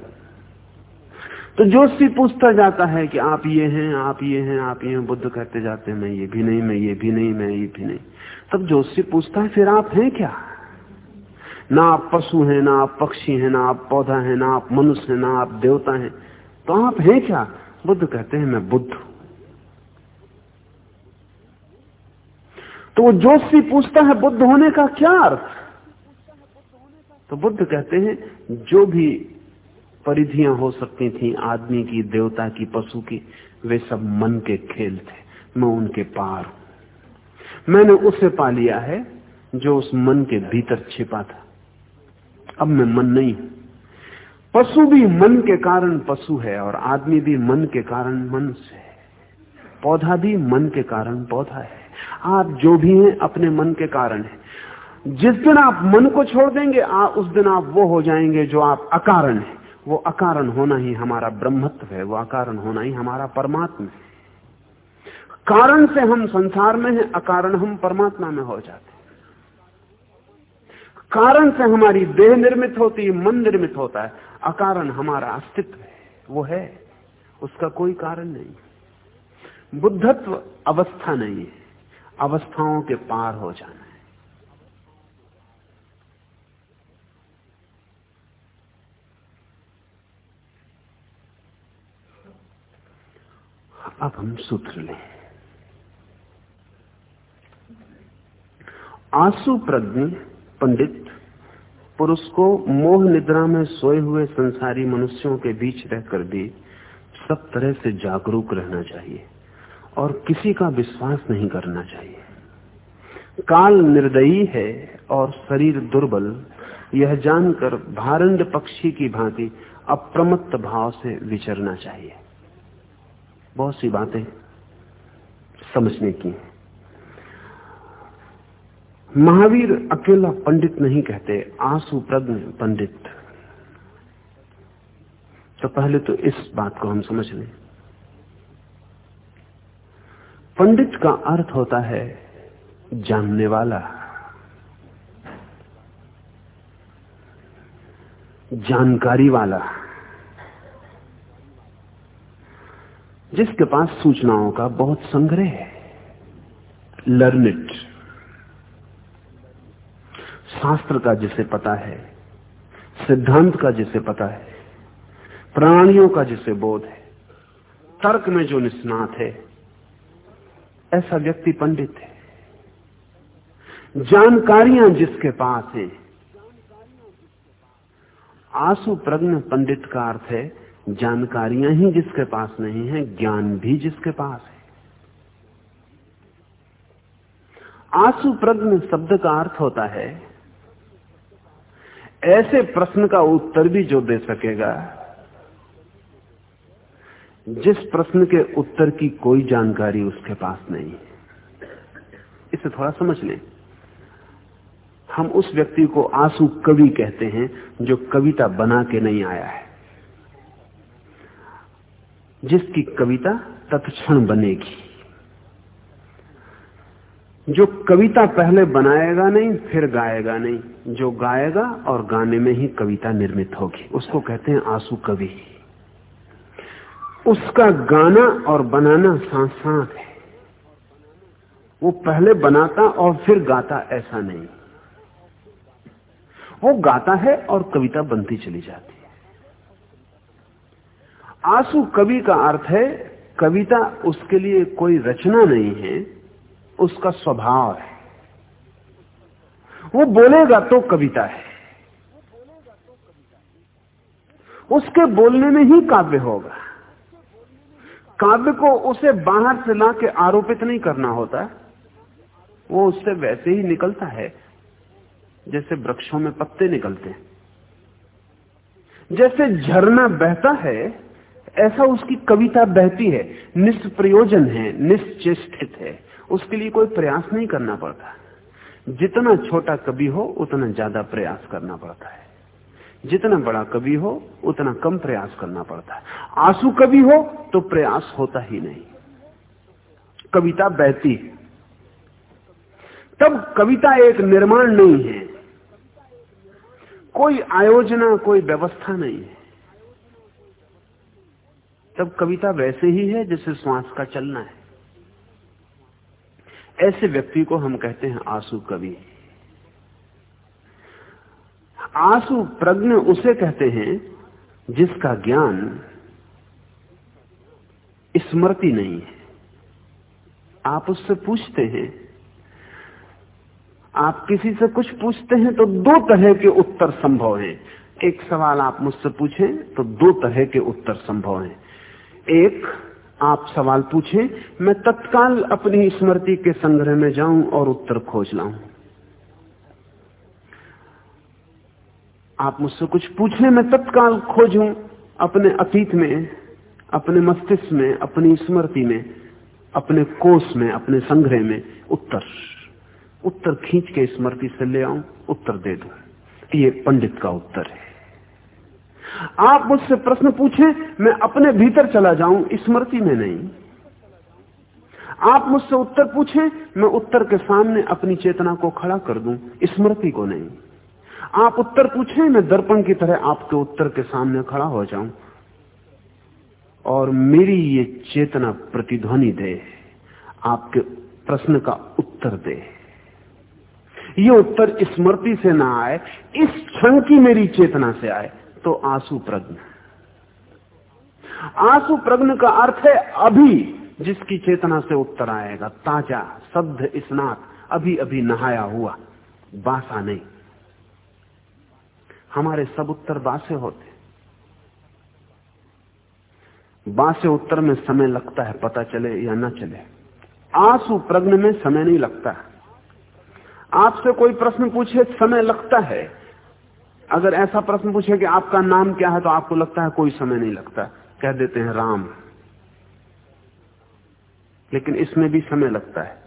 S2: तो जोशी पूछता जाता है कि आप ये हैं, आप ये हैं, आप ये हैं, बुद्ध कहते जाते हैं, मैं ये भी नहीं, मैं ये भी नहीं, मैं ये भी नहीं। तब जोशी पूछता है, फिर आप हैं क्या? ना आप पशु हैं, ना आप पक्षी हैं, ना आप पौधा है, ना आप मनुष्य हैं, ना आप देवता हैं। तो आप हैं क्या? बुद्ध कहते हैं, मैं बुद्ध तो वो जोशी पूछता है, बुद्ध होने का क्या अर्थ? तो बुद्ध कहते हैं, जो भी परिधियाँ हो सकती थी आदमी की देवता की पशु की वे सब मन के खेल थे मैं उनके पार हूँ। मैंने उसे पा लिया है जो उस मन के भीतर छिपा था। अब मैं मन नहीं हूँ। पशु भी मन के कारण पशु है और आदमी भी मन के कारण मनुष्य है। पौधा भी मन के कारण पौधा है। आप जो भी हैं अपने मन के कारण है। जिस दिन आप मन को छोड़ देंगे आ, उस दिन आप वो हो जाएँगे जो आप अकारण है। वो अकारण होना ही हमारा ब्रह्मत्व है, वो अकारण होना ही हमारा परमात्मा है। कारण से हम संसार में हैं, अकारण हम परमात्मा में हो जाते हैं। कारण से हमारी देह निर्मित होती है मन निर्मित होता है, अकारण हमारा अस्तित्व है, वो है, उसका कोई कारण नहीं। बुद्धत्व अवस्था नहीं है, अवस्थाओं के पार हो जाना है अब हम सूत्र लें। आँसू प्रज्ञ, पंडित, पुरुष को मोह निद्रा में सोए हुए संसारी मनुष्यों के बीच रहकर भी सब तरह से जागरूक रहना चाहिए और किसी का विश्वास नहीं करना चाहिए। काल निर्दयी है और शरीर दुर्बल, यह जानकर भारंड पक्षी की भांति अप्रमत्त भाव से विचरना चाहिए। बहुत सी बातें समझने की महावीर अकेला पंडित नहीं कहते, आँसू प्रज्ञ पंडित। तो पहले तो इस बात को हम समझ लें। पंडित का अर्थ होता है जानने वाला। जानकारी वाला। जिसके पास सूचनाओं का बहुत संग्रह है। लर्निट शास्त्र का जिसे पता है, सिद्धांत का जिसे पता है, प्राणियों का जिसे बोध है, तर्क में जो निष्णात है, ऐसा व्यक्ति पंडित है। जानकारियाँ जिसके पास है, आँसू प्रज्ञ पंडित का अर्थ है जानकारियाँ ही जिसके पास नहीं है, ज्ञान भी जिसके पास है। आँसू प्रज्ञ शब्द का अर्थ होता है, ऐसे प्रश्न का उत्तर भी जो दे सकेगा, जिस प्रश्न के उत्तर की कोई जानकारी उसके पास नहीं इसे थोड़ा समझ लें। हम उस व्यक्ति को आँसू कवि कहते हैं, जो कविता बना के नहीं आया है। जिसकी कविता तत्क्षण बनेगी। जो कविता पहले बनाएगा नहीं, फिर गाएगा नहीं। जो गाएगा और गाने में ही कविता निर्मित होगी। उसको कहते हैं आँसू कवि। उसका गाना और बनाना सांस सांस है। वो पहले बनाता और फिर गाता ऐसा नहीं। वो गाता है और कविता बनती चली जाती। आँसू कवि का अर्थ है, कविता उसके लिए कोई रचना नहीं है, उसका स्वभाव है। वो बोलेगा तो कविता है। उसके बोलने में ही काव्य होगा। काव्य को उसे बाहर से ला के आरोपित नहीं करना होता। वो उससे वैसे ही निकलता है, जैसे वृक्षों में पत्ते निकलते हैं। जैसे झरना बहता है ऐसा उसकी कविता बहती है, निष्प्रयोजन है, निश्चेष्टित है। उसके लिए कोई प्रयास नहीं करना पड़ता। जितना छोटा कवि हो, उतना ज़्यादा प्रयास करना पड़ता है। जितना बड़ा कवि हो, उतना कम प्रयास करना पड़ता है। आँसू कवि हो तो प्रयास होता ही नहीं। कविता बहती तब कविता एक निर्माण नहीं है। कोई आयोजना, कोई व्यवस्था नहीं है। तब कविता वैसे ही है जैसे श्वास का चलना है। ऐसे व्यक्ति को हम कहते हैं आँसू कवि। आँसू प्रज्ञ उसे कहते हैं जिसका ज्ञान स्मृति नहीं है। आप उससे पूछते हैं। आप किसी से कुछ पूछते हैं तो दो तरह के उत्तर संभव हैं। एक सवाल आप मुझसे पूछें तो दो तरह के उत्तर संभव हैं। एक, आप सवाल पूछें, मैं तत्काल अपनी स्मृति के संग्रह में जाऊँ और उत्तर खोज लाऊं। आप मुझसे कुछ पूछें, मैं तत्काल खोजूं अपने अतीत में, अपने मस्तिष्क में, अपनी स्मृति में, अपने कोष में, अपने संग्रह में उत्तर। उत्तर खींच के स्मृति से ले आऊँ, उत्तर दे दू। ये पंडित का उत्तर है। आप मुझसे प्रश्न पूछें, मैं अपने भीतर चला जाऊँ स्मृति में नहीं। आप मुझसे उत्तर पूछें, मैं उत्तर के सामने अपनी चेतना को खड़ा कर दूँ स्मृति को नहीं। आप उत्तर पूछें, मैं दर्पण की तरह आपके उत्तर के सामने खड़ा हो जाऊँ। और मेरी ये चेतना प्रतिध्वनि दे, आपके प्रश्न का उत्तर दे। ये उत्तर स्मृति से ना आए, इस क्षण की मेरी चेतना से आए। तो आँसू प्रज्ञ आँसू प्रज्ञ का अर्थ है अभी, जिसकी चेतना से उत्तर आएगा। ताज़ा शब्द स्नात अभी अभी नहाया हुआ, बासा नहीं। हमारे सब उत्तर बासे होते बासे उत्तर में समय लगता है, पता चले या ना चले। आँसू प्रज्ञ में समय नहीं लगता। आपसे कोई प्रश्न पूछे, समय लगता है। अगर ऐसा प्रश्न पूछे कि आपका नाम क्या है तो आपको लगता है कोई समय नहीं लगता। कह देते हैं राम। लेकिन इसमें भी समय लगता है।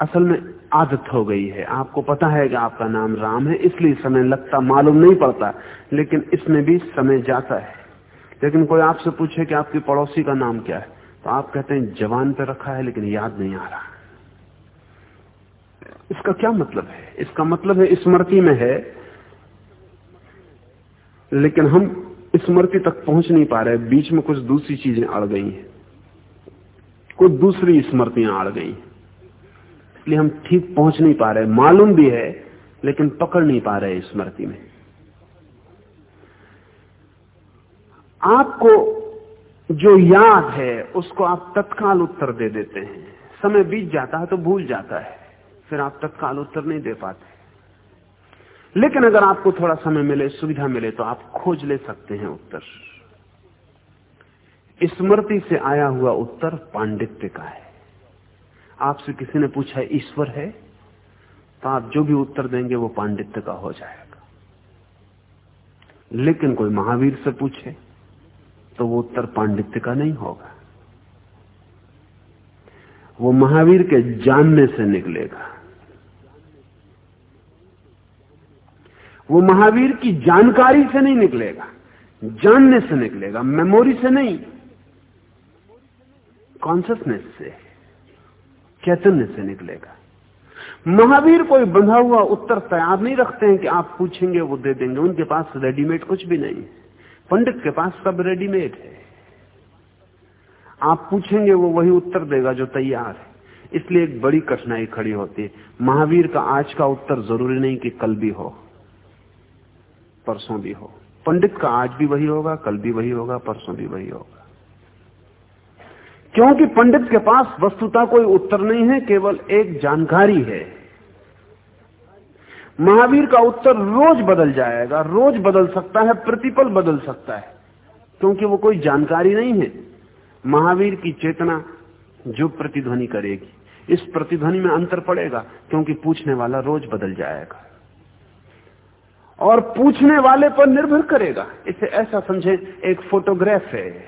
S2: असल में आदत हो गई है। आपको पता है कि आपका नाम राम है, इसलिए समय लगता, मालूम नहीं पड़ता, लेकिन इसमें भी समय जाता है। लेकिन कोई आपसे पूछे कि आपकी पड़ोसी का नाम क्या है तो आप कहते हैं, जवान पे रखा है, लेकिन याद नहीं आ रहा। इसका क्या मतलब है? इसका मतलब है स्मृति में है, लेकिन हम स्मृति तक पहुँच नहीं पा रहे। बीच में कुछ दूसरी चीज़ें अड़ गई हैं। कुछ दूसरी स्मृतियाँ अड़ गई इसलिए हम ठीक पहुँच नहीं पा रहे। मालूम भी है, लेकिन पकड़ नहीं पा रहे स्मृति में। आपको जो याद है, उसको आप तत्काल उत्तर दे देते हैं। समय बीत जाता है तो भूल जाता है। फिर आप तत्काल उत्तर नहीं दे पाते। लेकिन अगर आपको थोड़ा समय मिले, सुविधा मिले तो आप खोज ले सकते हैं उत्तर। स्मृति से आया हुआ उत्तर पांडित्य का है। आपसे किसी ने पूछा, ईश्वर है? तो आप जो भी उत्तर देंगे, वो पांडित्य का हो जाएगा। लेकिन कोई महावीर से पूछे तो वो उत्तर पांडित्य का नहीं होगा। वो महावीर के जानने से निकलेगा। वो महावीर की जानकारी से नहीं निकलेगा, जानने से निकलेगा मेमोरी से नहीं। कॉन्सियसनेस से, चैतन्य से निकलेगा। महावीर कोई बंधा हुआ उत्तर तैयार नहीं रखते हैं कि आप पूछेंगे, वो दे देंगे। उनके पास रेडीमेड कुछ भी नहीं पंडित के पास सब रेडीमेड है। आप पूछेंगे, वो वही उत्तर देगा जो तैयार है। इसलिए एक बड़ी कठिनाई खड़ी होती है। महावीर का आज का उत्तर ज़रूरी नहीं कि कल भी हो। परसों भी हो। पंडित का आज भी वही होगा, कल भी वही होगा, परसों भी वही होगा। क्योंकि पंडित के पास वस्तुता कोई उत्तर नहीं है, केवल एक जानकारी है। महावीर का उत्तर रोज बदल जाएगा, रोज बदल सकता है, प्रतिपल बदल सकता है, क्योंकि वो कोई जानकारी नहीं है। महावीर की चेतना जो प्रतिध्वनि करेगी, इस प्रतिध्वनि में अंतर पड़ेगा, क्योंकि पूछने वाला रोज बदल जाएगा। और पूछने वाले पर निर्भर करेगा। इसे ऐसा समझे, एक फोटोग्राफ है।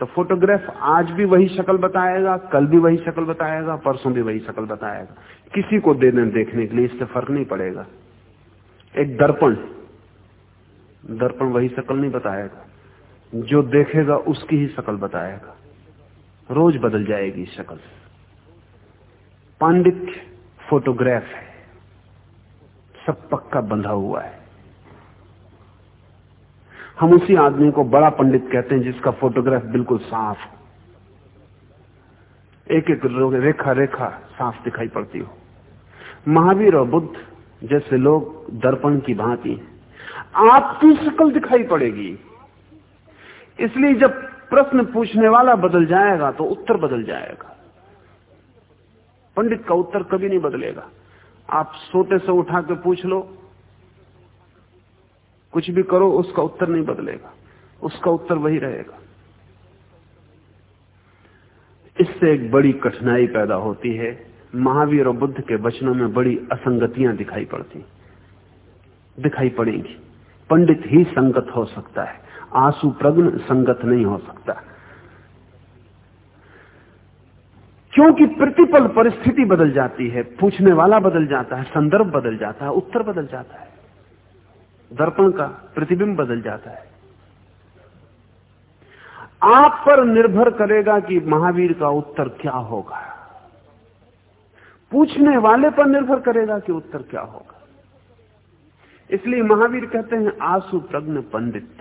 S2: तो फोटोग्राफ आज भी वही शक्ल बताएगा, कल भी वही शक्ल बताएगा, परसों भी वही शक्ल बताएगा। किसी को दे दें देखने के लिए इससे फ़र्क नहीं पड़ेगा। एक दर्पण दर्पण वही शक्ल नहीं बताएगा। जो देखेगा, उसकी ही शक्ल बताएगा। रोज बदल जाएगी शक्ल। पांडित्य फोटोग्राफ है। सब पक्का बंधा हुआ है। हम उसी आदमी को बड़ा पंडित कहते हैं जिसका फोटोग्राफ बिल्कुल साफ़ एक एक रेखा रेखा साफ़ दिखाई पड़ती हो। महावीर और बुद्ध जैसे लोग दर्पण की भांति आपकी शक्ल दिखाई पड़ेगी। इसलिए जब प्रश्न पूछने वाला बदल जाएगा तो उत्तर बदल जाएगा। पंडित का उत्तर कभी नहीं बदलेगा। आप सोते से उठा के पूछ लो। कुछ भी करो, उसका उत्तर नहीं बदलेगा। उसका उत्तर वही रहेगा। इससे एक बड़ी कठिनाई पैदा होती है। महावीर और बुद्ध के वचनों में बड़ी असंगतियाँ दिखाई पड़ती। दिखाई पड़ेंगी। पंडित ही संगत हो सकता है। आँसू प्रग्न संगत नहीं हो सकता। क्योंकि प्रतिपल परिस्थिति बदल जाती है, पूछने वाला बदल जाता है, संदर्भ बदल जाता है, उत्तर बदल जाता है, दर्पण का प्रतिबिंब बदल जाता है। आप पर निर्भर करेगा कि महावीर का उत्तर क्या होगा। पूछने वाले पर निर्भर करेगा कि उत्तर क्या होगा। इसलिए महावीर कहते हैं, आसु प्रज्ञ पंडित,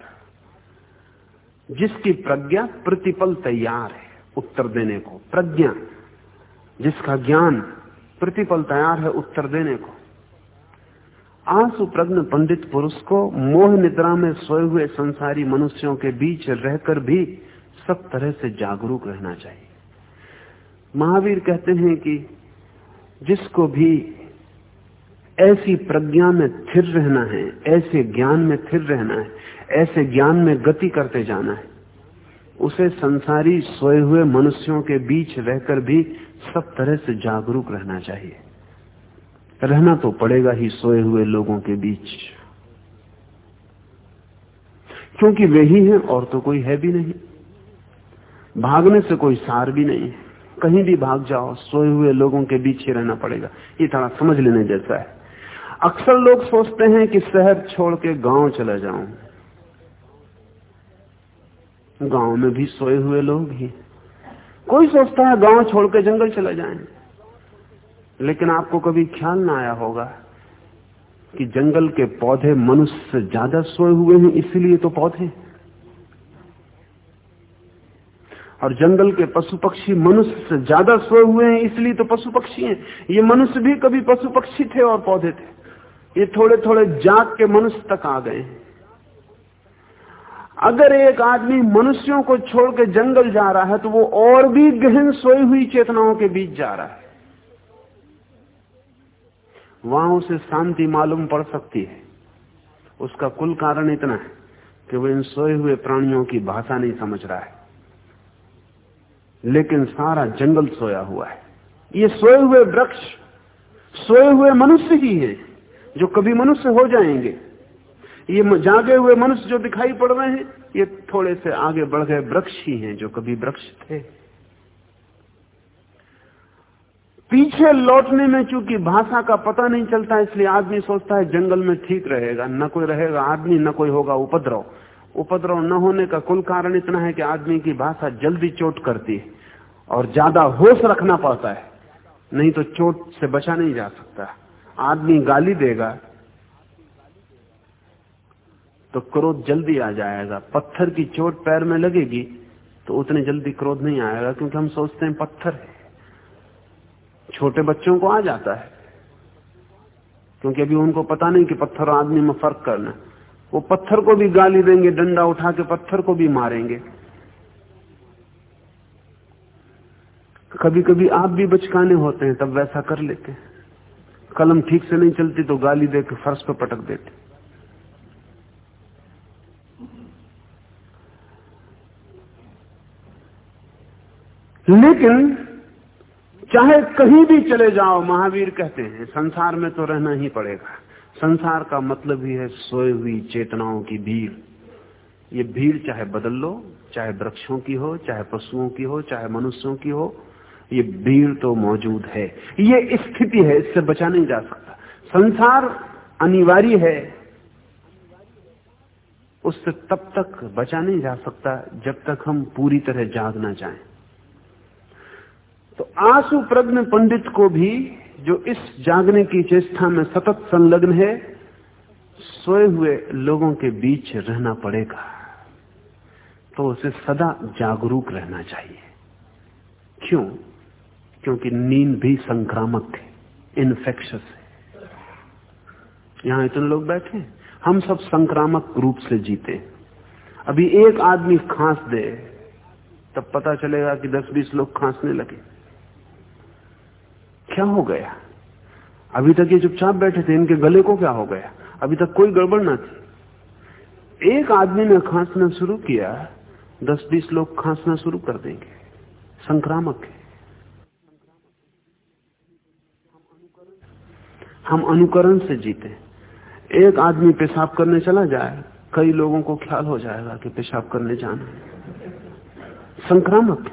S2: जिसकी प्रज्ञा प्रतिपल तैयार है उत्तर देने को। प्रज्ञा जिसका ज्ञान प्रतिपल तैयार है उत्तर देने को। आंसु प्रज्ञ पंडित पुरुष को मोह निद्रा में सोए हुए संसारी मनुष्यों के बीच रहकर भी सब तरह से जागरूक रहना चाहिए। महावीर कहते हैं कि जिसको भी ऐसी प्रज्ञा में थिर रहना है, ऐसे ज्ञान में थिर रहना है, ऐसे ज्ञान में गति करते जाना है, उसे संसारी सोए हुए मनुष्यों के बीच रहकर भी सब तरह से जागरूक रहना चाहिए। रहना तो पड़ेगा ही सोए हुए लोगों के बीच। क्योंकि वे ही हैं और तो कोई है भी नहीं। भागने से कोई सार भी नहीं। कहीं भी भाग जाओ, सोए हुए लोगों के बीच ही रहना पड़ेगा। ये थोड़ा समझ लेने जैसा है। अक्सर लोग सोचते हैं कि शहर छोड़ के गाँव चला जाऊँ। गाँव में भी सोए हुए लोग ही। कोई सोचता है गाँव छोड़ के जंगल चला जाए लेकिन आपको कभी ख्याल ना आया होगा कि जंगल के पौधे मनुष्य से ज़्यादा सोए हुए हैं, इसलिए तो पौधे। और जंगल के पशु पक्षी मनुष्य से ज़्यादा सोए हुए हैं, इसलिए तो पशु पक्षी हैं। ये मनुष्य भी कभी पशु पक्षी थे और पौधे थे। ये थोड़े थोड़े जाग के मनुष्य तक आ गए हैं। अगर एक आदमी मनुष्यों को छोड़ के जंगल जा रहा है तो वो और भी गहन सोई हुई चेतनाओं के बीच जा रहा है। वहाँ उसे शांति मालूम पड़ सकती है। उसका कुल कारण इतना है कि वो इन सोए हुए प्राणियों की भाषा नहीं समझ रहा है। लेकिन सारा जंगल सोया हुआ है। ये सोए हुए वृक्ष, सोए हुए मनुष्य ही हैं, जो कभी मनुष्य हो जाएँगे। ये जागे हुए मनुष्य जो दिखाई पड़ रहे हैं, ये थोड़े से आगे बढ़ गए वृक्ष ही हैं जो कभी वृक्ष थे। पीछे लौटने में चूँकि भाषा का पता नहीं चलता, इसलिए आदमी सोचता है जंगल में ठीक रहेगा, न कोई रहेगा आदमी, न कोई होगा उपद्रव। उपद्रव न होने का कुल कारण इतना है कि आदमी की भाषा जल्दी चोट करती है और ज़्यादा होश रखना पड़ता है, नहीं तो चोट से बचा नहीं जा सकता। आदमी गाली देगा तो क्रोध जल्दी आ जाएगा। पत्थर की चोट पैर में लगेगी तो उतने जल्दी क्रोध नहीं आएगा, क्योंकि हम सोचते हैं पत्थर है। छोटे बच्चों को आ जाता है, क्योंकि अभी उनको पता नहीं कि पत्थर और आदमी में फ़र्क करना। वो पत्थर को भी गाली देंगे, डंडा उठा के पत्थर को भी मारेंगे। कभी कभी आप भी बचकाने होते हैं, तब वैसा कर लेते हैं। कलम ठीक से नहीं चलती तो गाली देकर फर्श पर पटक देते लेकिन चाहे कहीं भी चले जाओ, महावीर कहते हैं, संसार में तो रहना ही पड़ेगा। संसार का मतलब ही है सोई हुई चेतनाओं की भीड़। ये भीड़ चाहे बदल लो, चाहे वृक्षों की हो, चाहे पशुओं की हो, चाहे मनुष्यों की हो, ये भीड़ तो मौजूद है। ये स्थिति है, इससे बचा नहीं जा सकता। संसार अनिवार्य है, उससे तब तक बचा नहीं जा सकता जब तक हम पूरी तरह जागना चाहें तो आँसू प्रज्ञ पंडित को भी, जो इस जागने की चेष्टा में सतत संलग्न है, सोए हुए लोगों के बीच रहना पड़ेगा। तो उसे सदा जागरूक रहना चाहिए। क्यों? क्योंकि नींद भी संक्रामक है इन्फेक्शस है। यहाँ इतने लोग बैठे हम सब संक्रामक रूप से जीते अभी एक आदमी खांस दे, तब पता चलेगा कि 10-20 लोग खांसने लगे। क्या हो गया? अभी तक ये चुपचाप बैठे थे, इनके गले को क्या हो गया? अभी तक कोई गड़बड़ ना थी। एक आदमी ने खांसना शुरू किया, दस बीस लोग खांसना शुरू कर देंगे। संक्रामक है। हम अनुकरण से जीते। एक आदमी पेशाब करने चला जाए, कई लोगों को ख्याल हो जाएगा कि पेशाब करने जाना संक्रामक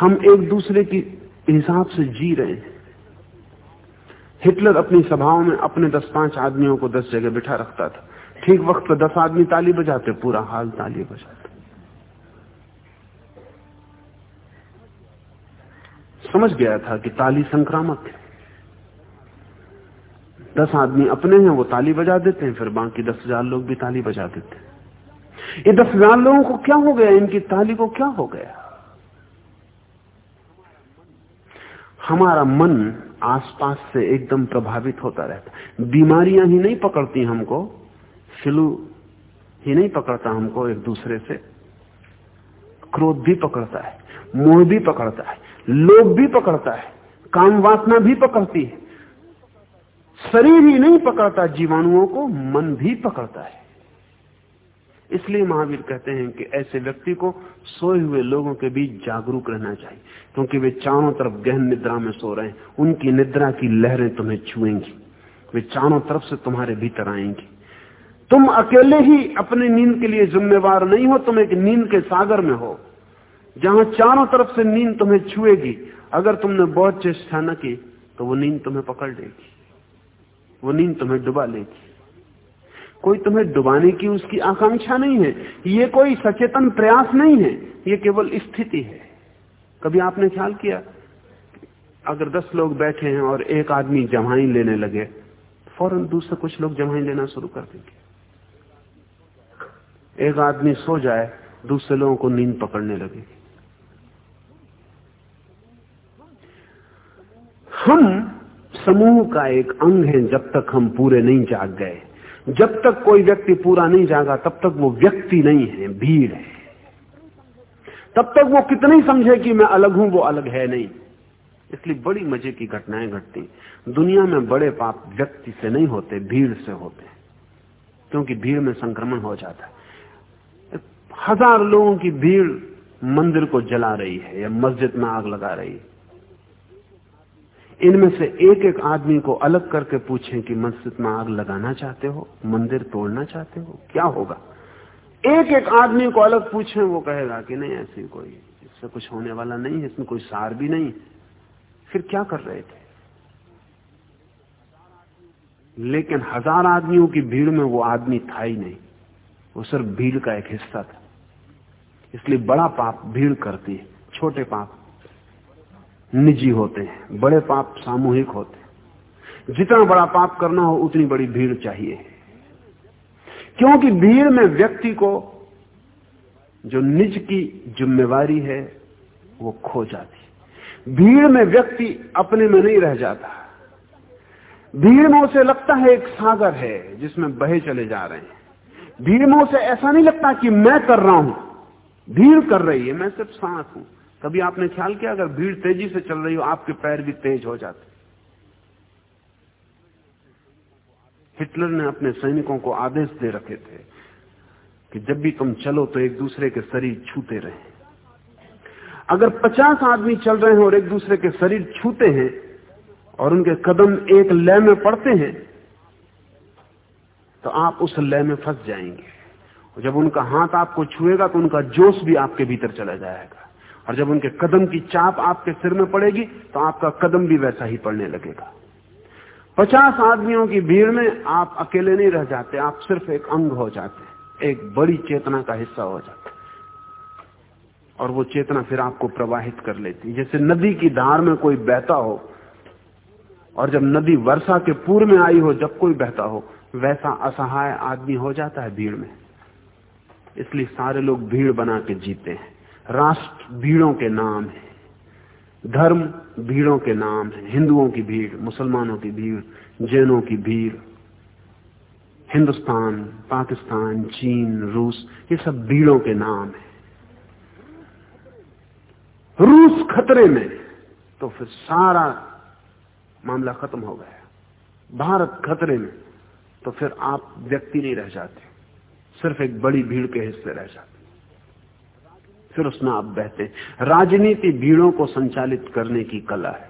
S2: हम एक दूसरे की हिसाब से जी रहे हैं। हिटलर अपनी सभाओं में अपने दस पाँच आदमियों को दस जगह बिठा रखता था। ठीक वक्त पर दस आदमी ताली बजाते, पूरा हाल ताली बजाते। समझ गया था कि ताली संक्रामक है। दस आदमी अपने हैं, वो ताली बजा देते हैं, फिर बाकी दस हज़ार लोग भी ताली बजा देते हैं। ये दस हज़ार लोगों को क्या हो गया? इनकी ताली को क्या हो गया? हमारा मन आसपास से एकदम प्रभावित होता रहता बीमारियाँ ही नहीं पकड़ती हमको, फ्लू ही नहीं पकड़ता हमको एक दूसरे से। क्रोध भी पकड़ता है, मोह भी पकड़ता है, लोभ भी पकड़ता है, काम वासना भी पकड़ती है। शरीर ही नहीं पकड़ता, जीवाणुओं को, मन भी पकड़ता है। इसलिए महावीर कहते हैं कि ऐसे व्यक्ति को सोए हुए लोगों के बीच जागरूक रहना चाहिए, क्योंकि वे चारों तरफ़ गहन निद्रा में सो रहे हैं। उनकी निद्रा की लहरें तुम्हें छुएँगी। वे चारों तरफ़ से तुम्हारे भीतर आएँगी। तुम अकेले ही अपनी नींद के लिए जिम्मेवार नहीं हो, तुम एक नींद के सागर में हो, जहाँ चारों तरफ़ से नींद तुम्हें छुएगी। अगर तुमने बहुत चेष्टा न की तो वो नींद तुम्हें पकड़ लेगी। वो नींद तुम्हें डुबा लेगी। कोई तुम्हें डुबाने की उसकी आकांक्षा नहीं है, ये कोई सचेतन प्रयास नहीं है, ये केवल स्थिति है। कभी आपने ख्याल किया? अगर दस लोग बैठे हैं और एक आदमी जमाई लेने लगे, फ़ौरन दूसरे कुछ लोग जमाई लेना शुरू कर देंगे। एक आदमी सो जाए, दूसरे लोगों को नींद पकड़ने लगेगी हम समूह का एक अंग है जब तक हम पूरे नहीं जाग गए। जब तक कोई व्यक्ति पूरा नहीं जागा, तब तक वो व्यक्ति नहीं है, भीड़ है। तब तक वो कितने ही समझे कि मैं अलग हूँ, वो अलग है नहीं। इसलिए बड़ी मज़े की घटनाएँ घटती दुनिया में बड़े पाप व्यक्ति से नहीं होते, भीड़ से होते क्योंकि भीड़ में संक्रमण हो जाता है। हज़ार लोगों की भीड़ मंदिर को जला रही है या मस्जिद में आग लगा रही है। इनमें से एक एक आदमी को अलग करके पूछें कि मस्जिद में आग लगाना चाहते हो, मंदिर तोड़ना चाहते हो, क्या होगा? एक एक आदमी को अलग पूछें, वो कहेगा कि नहीं, ऐसी कोई, इससे कुछ होने वाला नहीं है, इसमें कोई सार भी नहीं। फिर क्या कर रहे थे? लेकिन हज़ार आदमियों की भीड़ में वो आदमी था ही नहीं। वो सिर्फ़ भीड़ का एक हिस्सा था। इसलिए बड़ा पाप, भीड़ करती है, छोटे पाप। निजी होते हैं, बड़े पाप सामूहिक होते हैं। जितना बड़ा पाप करना हो, उतनी बड़ी भीड़ चाहिए। क्योंकि भीड़ में व्यक्ति को जो निज की जिम्मेवारी है, वो खो जाती भीड़ में व्यक्ति अपने में नहीं रह जाता। भीड़ में उसे लगता है एक सागर है, जिसमें बहे चले जा रहे हैं। भीड़ में उसे ऐसा नहीं लगता कि मैं कर रहा हूँ। भीड़ कर रही है, मैं सिर्फ़ सांस हूँ। कभी आपने ख्याल किया, अगर भीड़ तेज़ी से चल रही हो, आपके पैर भी तेज हो जाते हिटलर ने अपने सैनिकों को आदेश दे रखे थे कि जब भी तुम चलो तो एक दूसरे के शरीर छूते रहे। अगर पचास आदमी चल रहे हैं और एक दूसरे के शरीर छूते हैं और उनके कदम एक लय में पड़ते हैं तो आप उस लय में फंस जाएँगे। जब उनका हाथ आपको छुएगा तो उनका जोश भी आपके भीतर चला जाएगा। और जब उनके कदम की चाप आपके सिर में पड़ेगी तो आपका कदम भी वैसा ही पड़ने लगेगा। पचास आदमियों की भीड़ में आप अकेले नहीं रह जाते, आप सिर्फ़ एक अंग हो जाते, एक बड़ी चेतना का हिस्सा हो जाते। और वो चेतना फिर आपको प्रवाहित कर लेती जैसे नदी की धार में कोई बहता हो, और जब नदी वर्षा के पूर्व में आई हो, जब कोई बहता हो, वैसा असहाय आदमी हो जाता है भीड़ में। इसलिए सारे लोग भीड़ बना के जीते हैं। राष्ट्र भीड़ों के नाम है, धर्म भीड़ों के नाम है, हिंदुओं की भीड़, मुसलमानों की भीड़, जैनों की भीड़, हिंदुस्तान, पाकिस्तान, चीन, रूस, ये सब भीड़ों के नाम है। रूस खतरे में तो फिर सारा मामला खत्म हो गया। भारत खतरे में तो फिर आप व्यक्ति नहीं रह जाते, सिर्फ़ एक बड़ी भीड़ के हिस्से रह जाते। फिर उसमें आप बहते राजनीति भीड़ों को संचालित करने की कला है।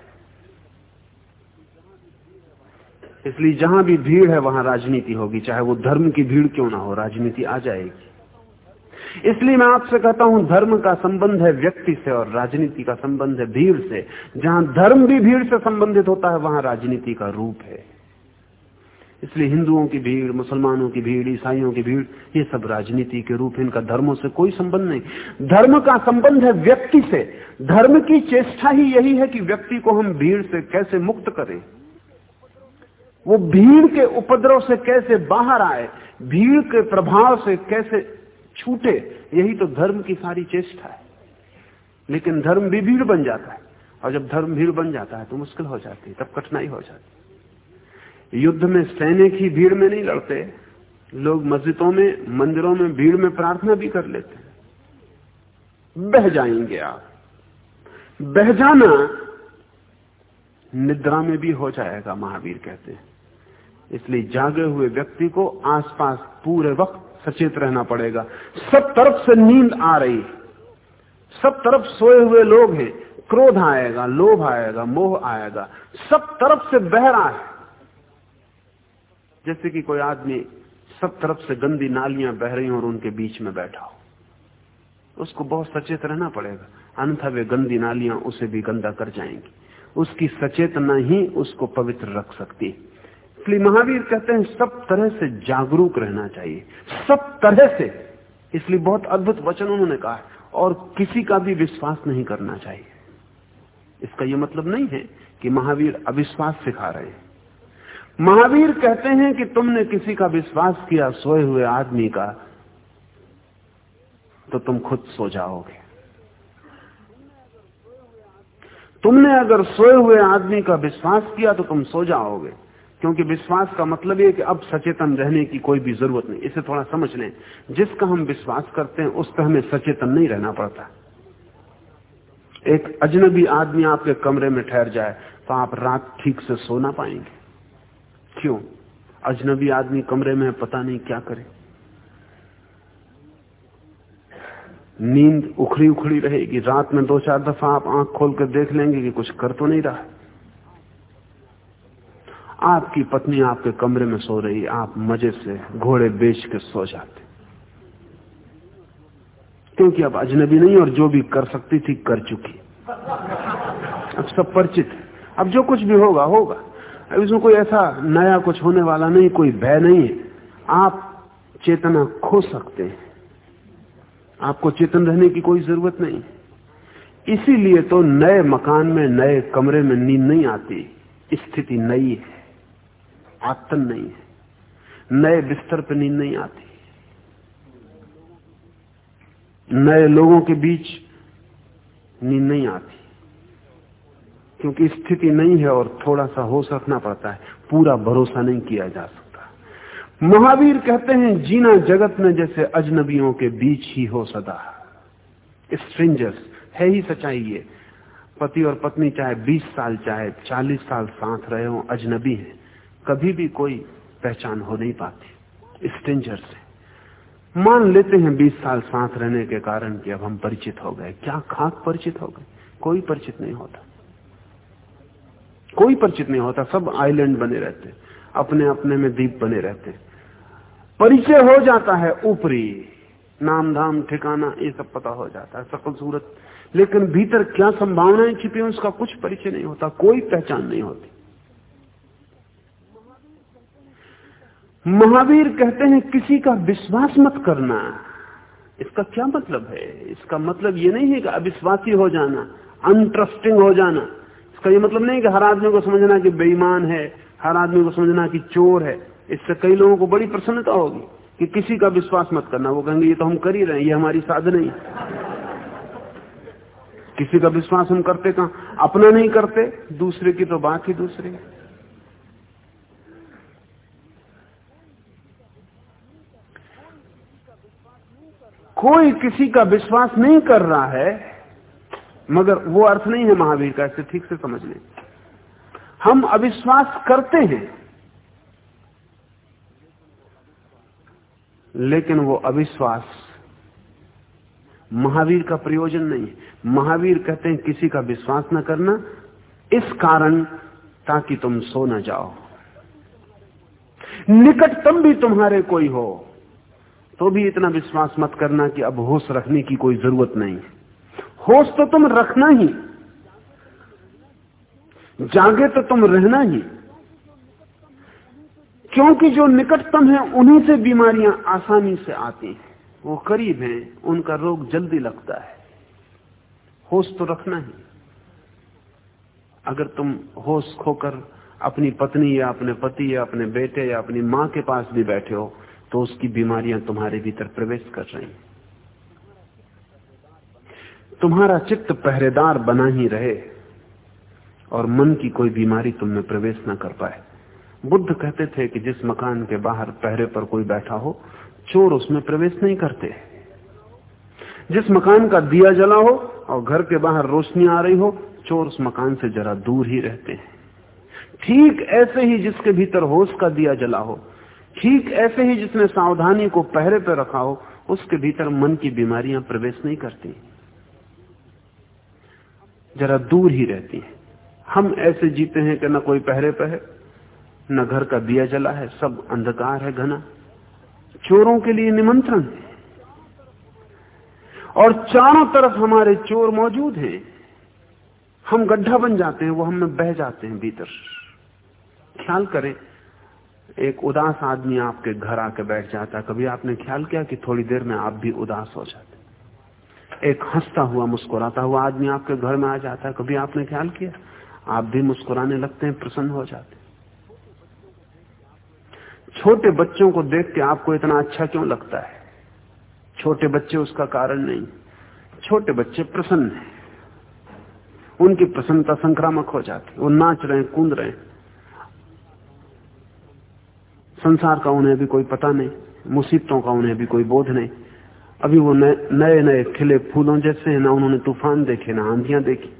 S2: इसलिए जहाँ भी भीड़ है, वहाँ राजनीति होगी। चाहे वो धर्म की भीड़ क्यों ना हो, राजनीति आ जाएगी। इसलिए मैं आपसे कहता हूँ, धर्म का संबंध है व्यक्ति से और राजनीति का संबंध है भीड़ से। जहाँ धर्म भी भीड़ से संबंधित होता है, वहाँ राजनीति का रूप है। इसलिए हिंदुओं की भीड़, मुसलमानों की भीड़, ईसाइयों की भीड़, ये सब राजनीति के रूप इनका धर्मों से कोई संबंध नहीं। धर्म का संबंध है व्यक्ति से। धर्म की चेष्टा ही यही है कि व्यक्ति को हम भीड़ से कैसे मुक्त करें। वो भीड़ के उपद्रव से कैसे बाहर आए, भीड़ के प्रभाव से कैसे छूटे, यही तो धर्म की सारी चेष्टा है। लेकिन धर्म भी भीड़ बन जाता है। और जब धर्म भीड़ बन जाता है तो मुश्किल हो जाती है, तब कठिनाई हो जाती है। युद्ध में सैनिक ही भीड़ में नहीं लड़ते। लोग मस्जिदों में, मंदिरों में भीड़ में प्रार्थना भी कर लेते बह जाएँगे आप। बह जाना निद्रा में भी हो जाएगा, महावीर कहते हैं। इसलिए जागे हुए व्यक्ति को आसपास पूरे वक्त सचेत रहना पड़ेगा। सब तरफ़ से नींद आ रही सब तरफ़ सोए हुए लोग हैं। क्रोध आएगा, लोभ आएगा, मोह आएगा। सब तरफ़ से बह रहा है। जैसे कि कोई आदमी सब तरफ़ से गंदी नालियाँ बह रही हो और उनके बीच में बैठा हो। उसको बहुत सचेत रहना पड़ेगा। अन्यथा वे गंदी नालियाँ उसे भी गंदा कर जाएँगी। उसकी सचेतना ही उसको पवित्र रख सकती इसलिए महावीर कहते हैं, सब तरह से जागरूक रहना चाहिए। सब तरह से। इसलिए बहुत अद्भुत वचन उन्होंने कहा और किसी का भी विश्वास नहीं करना चाहिए। इसका यह मतलब नहीं है कि महावीर अविश्वास सिखा रहे हैं। महावीर कहते हैं कि तुमने किसी का विश्वास किया सोए हुए आदमी का तो तुम खुद सो जाओगे। तुमने अगर सोए हुए आदमी का विश्वास किया तो तुम सो जाओगे, क्योंकि विश्वास का मतलब यह कि अब सचेतन रहने की कोई भी ज़रूरत नहीं। इसे थोड़ा समझ लें, जिसका हम विश्वास करते हैं उस पर हमें सचेतन नहीं रहना पड़ता। एक अजनबी आदमी आपके कमरे में ठहर जाए तो आप रात ठीक से सो ना पाएँगे। क्यों? अजनबी आदमी कमरे में पता नहीं क्या करे। नींद उखड़ी उखड़ी रहेगी। रात में दो चार दफ़ा आप आँख खोल कर देख लेंगे कि कुछ कर तो नहीं रहा। आपकी पत्नी आपके कमरे में सो रही, आप मज़े से घोड़े बेच के सो जाते। क्योंकि अब अजनबी नहीं, और जो भी कर सकती थी, कर चुकी। अब सब परिचित अब जो कुछ भी होगा होगा। अब इसमें कोई ऐसा नया कुछ होने वाला नहीं, कोई भय नहीं है। आप चेतना खो सकते हैं। आपको चेतन रहने की कोई ज़रूरत नहीं। इसीलिए तो नए मकान में, नए कमरे में नींद नहीं आती। स्थिति नई है, आतन नहीं है। नए बिस्तर पर नींद नहीं आती। नए लोगों के बीच नींद नहीं आती। क्योंकि स्थिति नहीं है और थोड़ा सा होश रखना पड़ता है। पूरा भरोसा नहीं किया जा सकता। महावीर कहते हैं, जीना जगत में जैसे अजनबियों के बीच ही हो सदा। स्ट्रेंजर्स है ही सच्चाई ये। पति और पत्नी चाहे 20 साल, चाहे 40 साल साथ रहे हो, अजनबी हैं। कभी भी कोई पहचान हो नहीं पाती। स्ट्रेंजर से मान लेते हैं 20 साल साथ रहने के कारण कि अब हम परिचित हो गए। क्या खाक परिचित हो गए? कोई परिचित नहीं होता। कोई परिचित नहीं होता, सब आइलैंड बने रहते, अपने अपने में द्वीप बने रहते। परिचय हो जाता है ऊपरी नाम धाम ठिकाना, ये सब पता हो जाता है, सकल सूरत। लेकिन भीतर क्या संभावनाएँ छिपी उसका कुछ परिचय नहीं होता, कोई पहचान नहीं होती। महावीर कहते हैं, किसी का विश्वास मत करना। इसका क्या मतलब है? इसका मतलब ये नहीं है कि अविश्वासी हो जाना अनट्रस्टिंग हो जाना। इसका ये मतलब नहीं कि हर आदमी को समझना कि बेईमान है, हर आदमी को समझना कि चोर है। इससे कई लोगों को बड़ी प्रसन्नता होगी कि किसी का विश्वास मत करना। वो कहेंगे, ये तो हम कर ही रहे हैं, ये हमारी साधन ही किसी का विश्वास हम करते कहा? अपना नहीं करते, दूसरे की तो बात ही दूसरी कोई किसी का विश्वास नहीं कर रहा है मगर वो अर्थ नहीं है महावीर का इसे ठीक से समझ लें। हम अविश्वास करते हैं, लेकिन वो अविश्वास महावीर का प्रयोजन नहीं है। महावीर कहते हैं, किसी का विश्वास न करना, इस कारण ताकि तुम सो न जाओ। निकटतम भी तुम्हारे कोई हो तो भी इतना विश्वास मत करना कि अब होश रखने की कोई ज़रूरत नहीं होश तो तुम रखना ही। जागे तो तुम रहना ही। क्योंकि जो निकटतम है, उन्हीं से बीमारियाँ आसानी से आती हैं। वो करीब हैं, उनका रोग जल्दी लगता है। होश तो रखना ही। अगर तुम होश खोकर अपनी पत्नी या अपने पति या अपने बेटे या अपनी माँ के पास भी बैठे हो तो उसकी बीमारियाँ तुम्हारे भीतर प्रवेश कर रही तुम्हारा चित्त पहरेदार बना ही रहे और मन की कोई बीमारी तुम में प्रवेश न कर पाए। बुद्ध कहते थे कि जिस मकान के बाहर पहरे पर कोई बैठा हो, चोर उसमें प्रवेश नहीं करते। जिस मकान का दिया जला हो और घर के बाहर रोशनी आ रही हो, चोर उस मकान से जरा दूर ही रहते हैं। ठीक ऐसे ही जिसके भीतर होश का दिया जला हो, ठीक ऐसे ही जिसने सावधानी को पहरे पर रखा हो, उसके भीतर मन की बीमारियाँ प्रवेश नहीं करती। जरा दूर ही रहती है। हम ऐसे जीते हैं कि न कोई पहरे है, न घर का दिया जला है, सब अंधकार है घना। चोरों के लिए निमंत्रण है। और चारों तरफ़ हमारे चोर मौजूद हैं। हम गड्ढा बन जाते हैं, वो हम में बह जाते हैं भीतर। ख्याल करें, एक उदास आदमी आपके घर आके बैठ जाता कभी आपने ख्याल किया कि थोड़ी देर में आप भी उदास हो जाते एक हंसता हुआ, मुस्कुराता हुआ आदमी आपके घर में आ जाता है। कभी आपने ख्याल किया? आप भी मुस्कुराने लगते हैं, प्रसन्न हो जाते छोटे बच्चों को देख के आपको इतना अच्छा क्यों लगता है? छोटे बच्चे उसका कारण नहीं। छोटे बच्चे प्रसन्न हैं। उनकी प्रसन्नता संक्रामक हो जाती है। वो नाच रहे हैं, कूद रहे हैं। संसार का उन्हें भी कोई पता नहीं, मुसीबतों का उन्हें भी कोई बोध नहीं। अभी वो नए नए खिले फूलों जैसे हैं ना, उन्होंने तूफ़ान देखे, ना आंधियाँ देखी,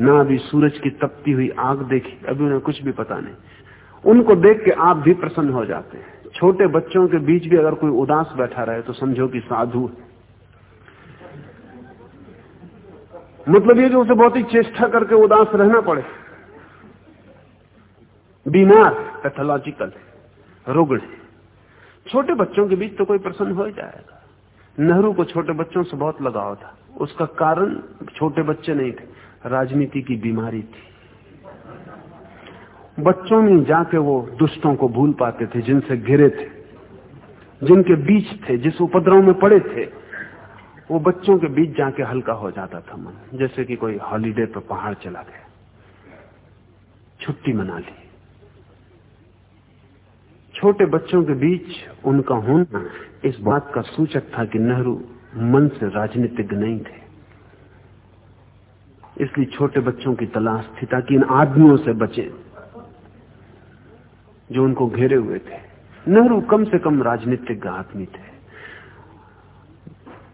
S2: ना अभी सूरज की तपती हुई आग देखी, अभी उन्हें कुछ भी पता नहीं। उनको देख के आप भी प्रसन्न हो जाते हैं। छोटे बच्चों के बीच भी अगर कोई उदास बैठा रहे तो समझो कि साधु मतलब ये कि उसे बहुत ही चेष्टा करके उदास रहना पड़े। बीमार पैथोलॉजिकल रुग्ण। छोटे बच्चों के बीच तो कोई प्रसन्न हो जाएगा। नेहरू को छोटे बच्चों से बहुत लगाव था। उसका कारण छोटे बच्चे नहीं थे, राजनीति की बीमारी थी। बच्चों में जाके वो दुष्टों को भूल पाते थे, जिनसे घिरे थे, जिनके बीच थे, जिस उपद्रव में पड़े थे, वो बच्चों के बीच जाके हल्का हो जाता था मन। जैसे कि कोई हॉलीडे पर पहाड़ चला गया, छुट्टी मना ली। छोटे बच्चों के बीच उनका होना इस बात का सूचक था कि नेहरू मन से राजनीतिज्ञ नहीं थे। इसलिए छोटे बच्चों की तलाश थी ताकि इन आदमियों से बचे जो उनको घेरे हुए थे। नेहरू कम से कम राजनीतिक आदमी थे।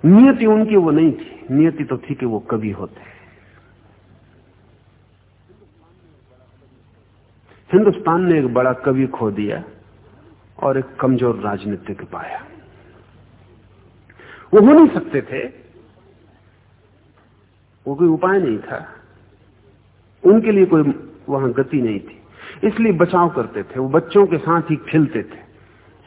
S2: नियति उनकी वो नहीं थी। नियति तो थी कि वो कवि होते। हिंदुस्तान ने एक बड़ा कवि खो दिया। और एक कमज़ोर राजनीतिक पाया वो हो नहीं सकते थे। वो कोई उपाय नहीं था। उनके लिए कोई वहाँ गति नहीं थी। इसलिए बचाव करते थे। वो बच्चों के साथ ही खेलते थे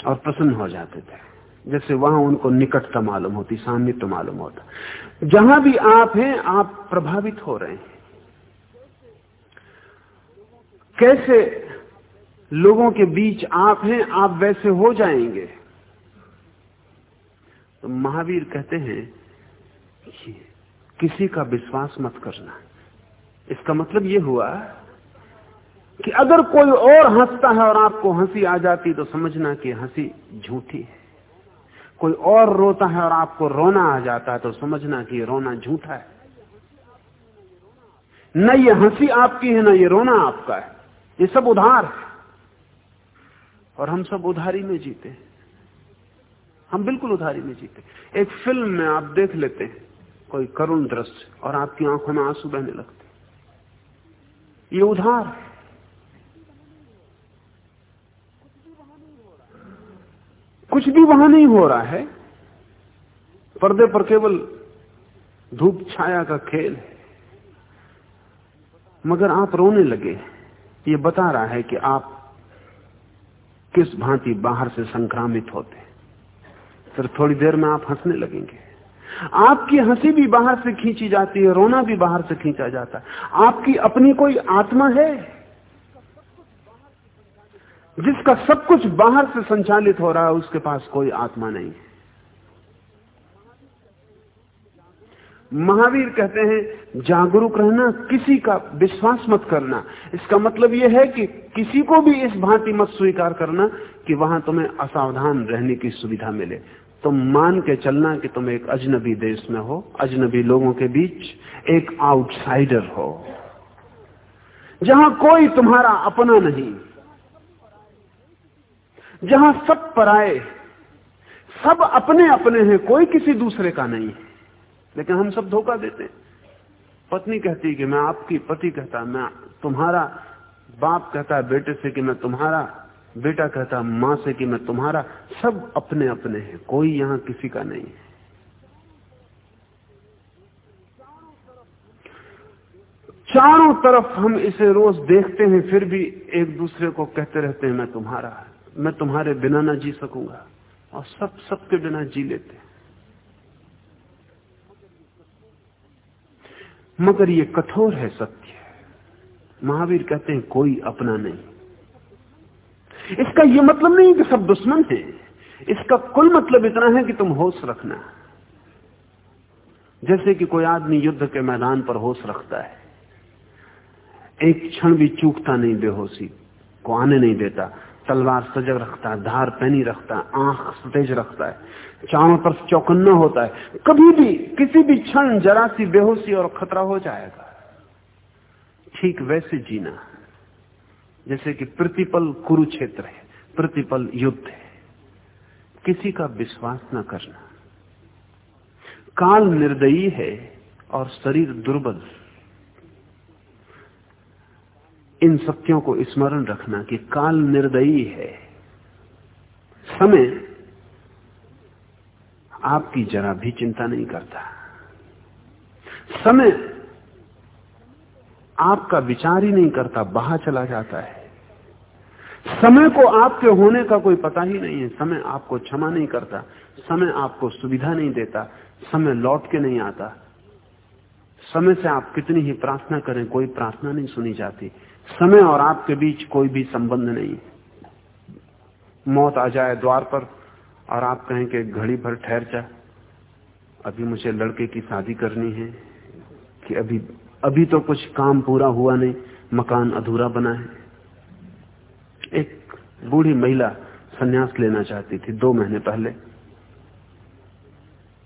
S2: और प्रसन्न हो जाते थे। जैसे वहाँ उनको निकटता मालूम होती सामित्य मालूम होता। जहाँ भी आप हैं, आप प्रभावित हो रहे हैं। कैसे लोगों के बीच आप हैं, आप वैसे हो जाएँगे। तो महावीर कहते हैं कि किसी का विश्वास मत करना। इसका मतलब यह हुआ कि अगर कोई और हंसता है और आपको हँसी आ जाती तो समझना कि हँसी झूठी है। कोई और रोता है और आपको रोना आ जाता है तो समझना कि रोना झूठा है। न ये हँसी आपकी है, न ये रोना आपका है। ये सब उधार है। और हम सब उधारी में जीते हैं। हम बिल्कुल उधारी में जीते एक फ़िल्म में आप देख लेते हैं, कोई करुण दृश्य, और आपकी आँखों में आँसू बहने लगते ये उधार। कुछ भी वहाँ नहीं हो रहा है। पर्दे पर केवल धूप छाया का खेल है। मगर आप रोने लगे। ये बता रहा है कि आप किस भांति बाहर से संक्रामित होते फिर थोड़ी देर में आप हंसने लगेंगे। आपकी हँसी भी बाहर से खींची जाती है, रोना भी बाहर से खींचा जाता है। आपकी अपनी कोई आत्मा है? जिसका सब कुछ बाहर से संचालित हो रहा है, उसके पास कोई आत्मा नहीं है। महावीर कहते हैं, जागरूक रहना, किसी का विश्वास मत करना। इसका मतलब यह है कि किसी को भी इस भांति मत स्वीकार करना कि वहाँ तुम्हें असावधान रहने की सुविधा मिले। तुम मान के चलना कि तुम एक अजनबी देश में हो, अजनबी लोगों के बीच एक आउटसाइडर हो। जहाँ कोई तुम्हारा अपना नहीं, जहाँ सब पराए, सब अपने अपने हैं, कोई किसी दूसरे का नहीं। है लेकिन हम सब धोखा देते पत्नी कहती कि मैं आपकी पति कहता, मैं तुम्हारा बाप कहता है बेटे से कि मैं तुम्हारा, बेटा कहता माँ से कि मैं तुम्हारा, सब अपने अपने हैं, कोई यहाँ किसी का नहीं है। चारों तरफ़ हम इसे रोज देखते हैं, फिर भी एक दूसरे को कहते रहते हैं, मैं तुम्हारा, मैं तुम्हारे बिना ना जी सकूँगा। और सब सबके बिना जी लेते हैं। मगर ये कठोर है सत्य महावीर कहते हैं, कोई अपना नहीं। इसका यह मतलब नहीं कि सब दुश्मन है। इसका कुल मतलब इतना है कि तुम होश रखना। जैसे कि कोई आदमी युद्ध के मैदान पर होश रखता है। एक क्षण भी चूकता नहीं, बेहोशी को आने नहीं देता। तलवार सजग रखता है, धार पैनी रखता है, आँख सतेज रखता है, चारों तरफ़ चौकन्ना होता है। कभी भी, किसी भी क्षण जरा सी बेहोशी और खतरा हो जाएगा। ठीक वैसे जीना जैसे कि प्रतिपल कुरुक्षेत्र है, प्रतिपल युद्ध है। किसी का विश्वास न करना। काल निर्दयी है और शरीर दुर्बल इन सत्यों को स्मरण रखना कि काल निर्दयी है। समय आपकी जरा भी चिंता नहीं करता। समय आपका विचार ही नहीं करता बाहर चला जाता है। समय को आपके होने का कोई पता ही नहीं है। समय आपको क्षमा नहीं करता, समय आपको सुविधा नहीं देता, समय लौट के नहीं आता। समय से आप कितनी ही प्रार्थना करें, कोई प्रार्थना नहीं सुनी जाती। समय और आपके बीच कोई भी संबंध नहीं। मौत आ जाए द्वार पर और आप कहें कि घड़ी भर ठहर जा। अभी मुझे लड़के की शादी करनी है कि अभी अभी तो कुछ काम पूरा हुआ नहीं, मकान अधूरा बना है। एक बूढ़ी महिला सन्यास लेना चाहती थी दो महीने पहले।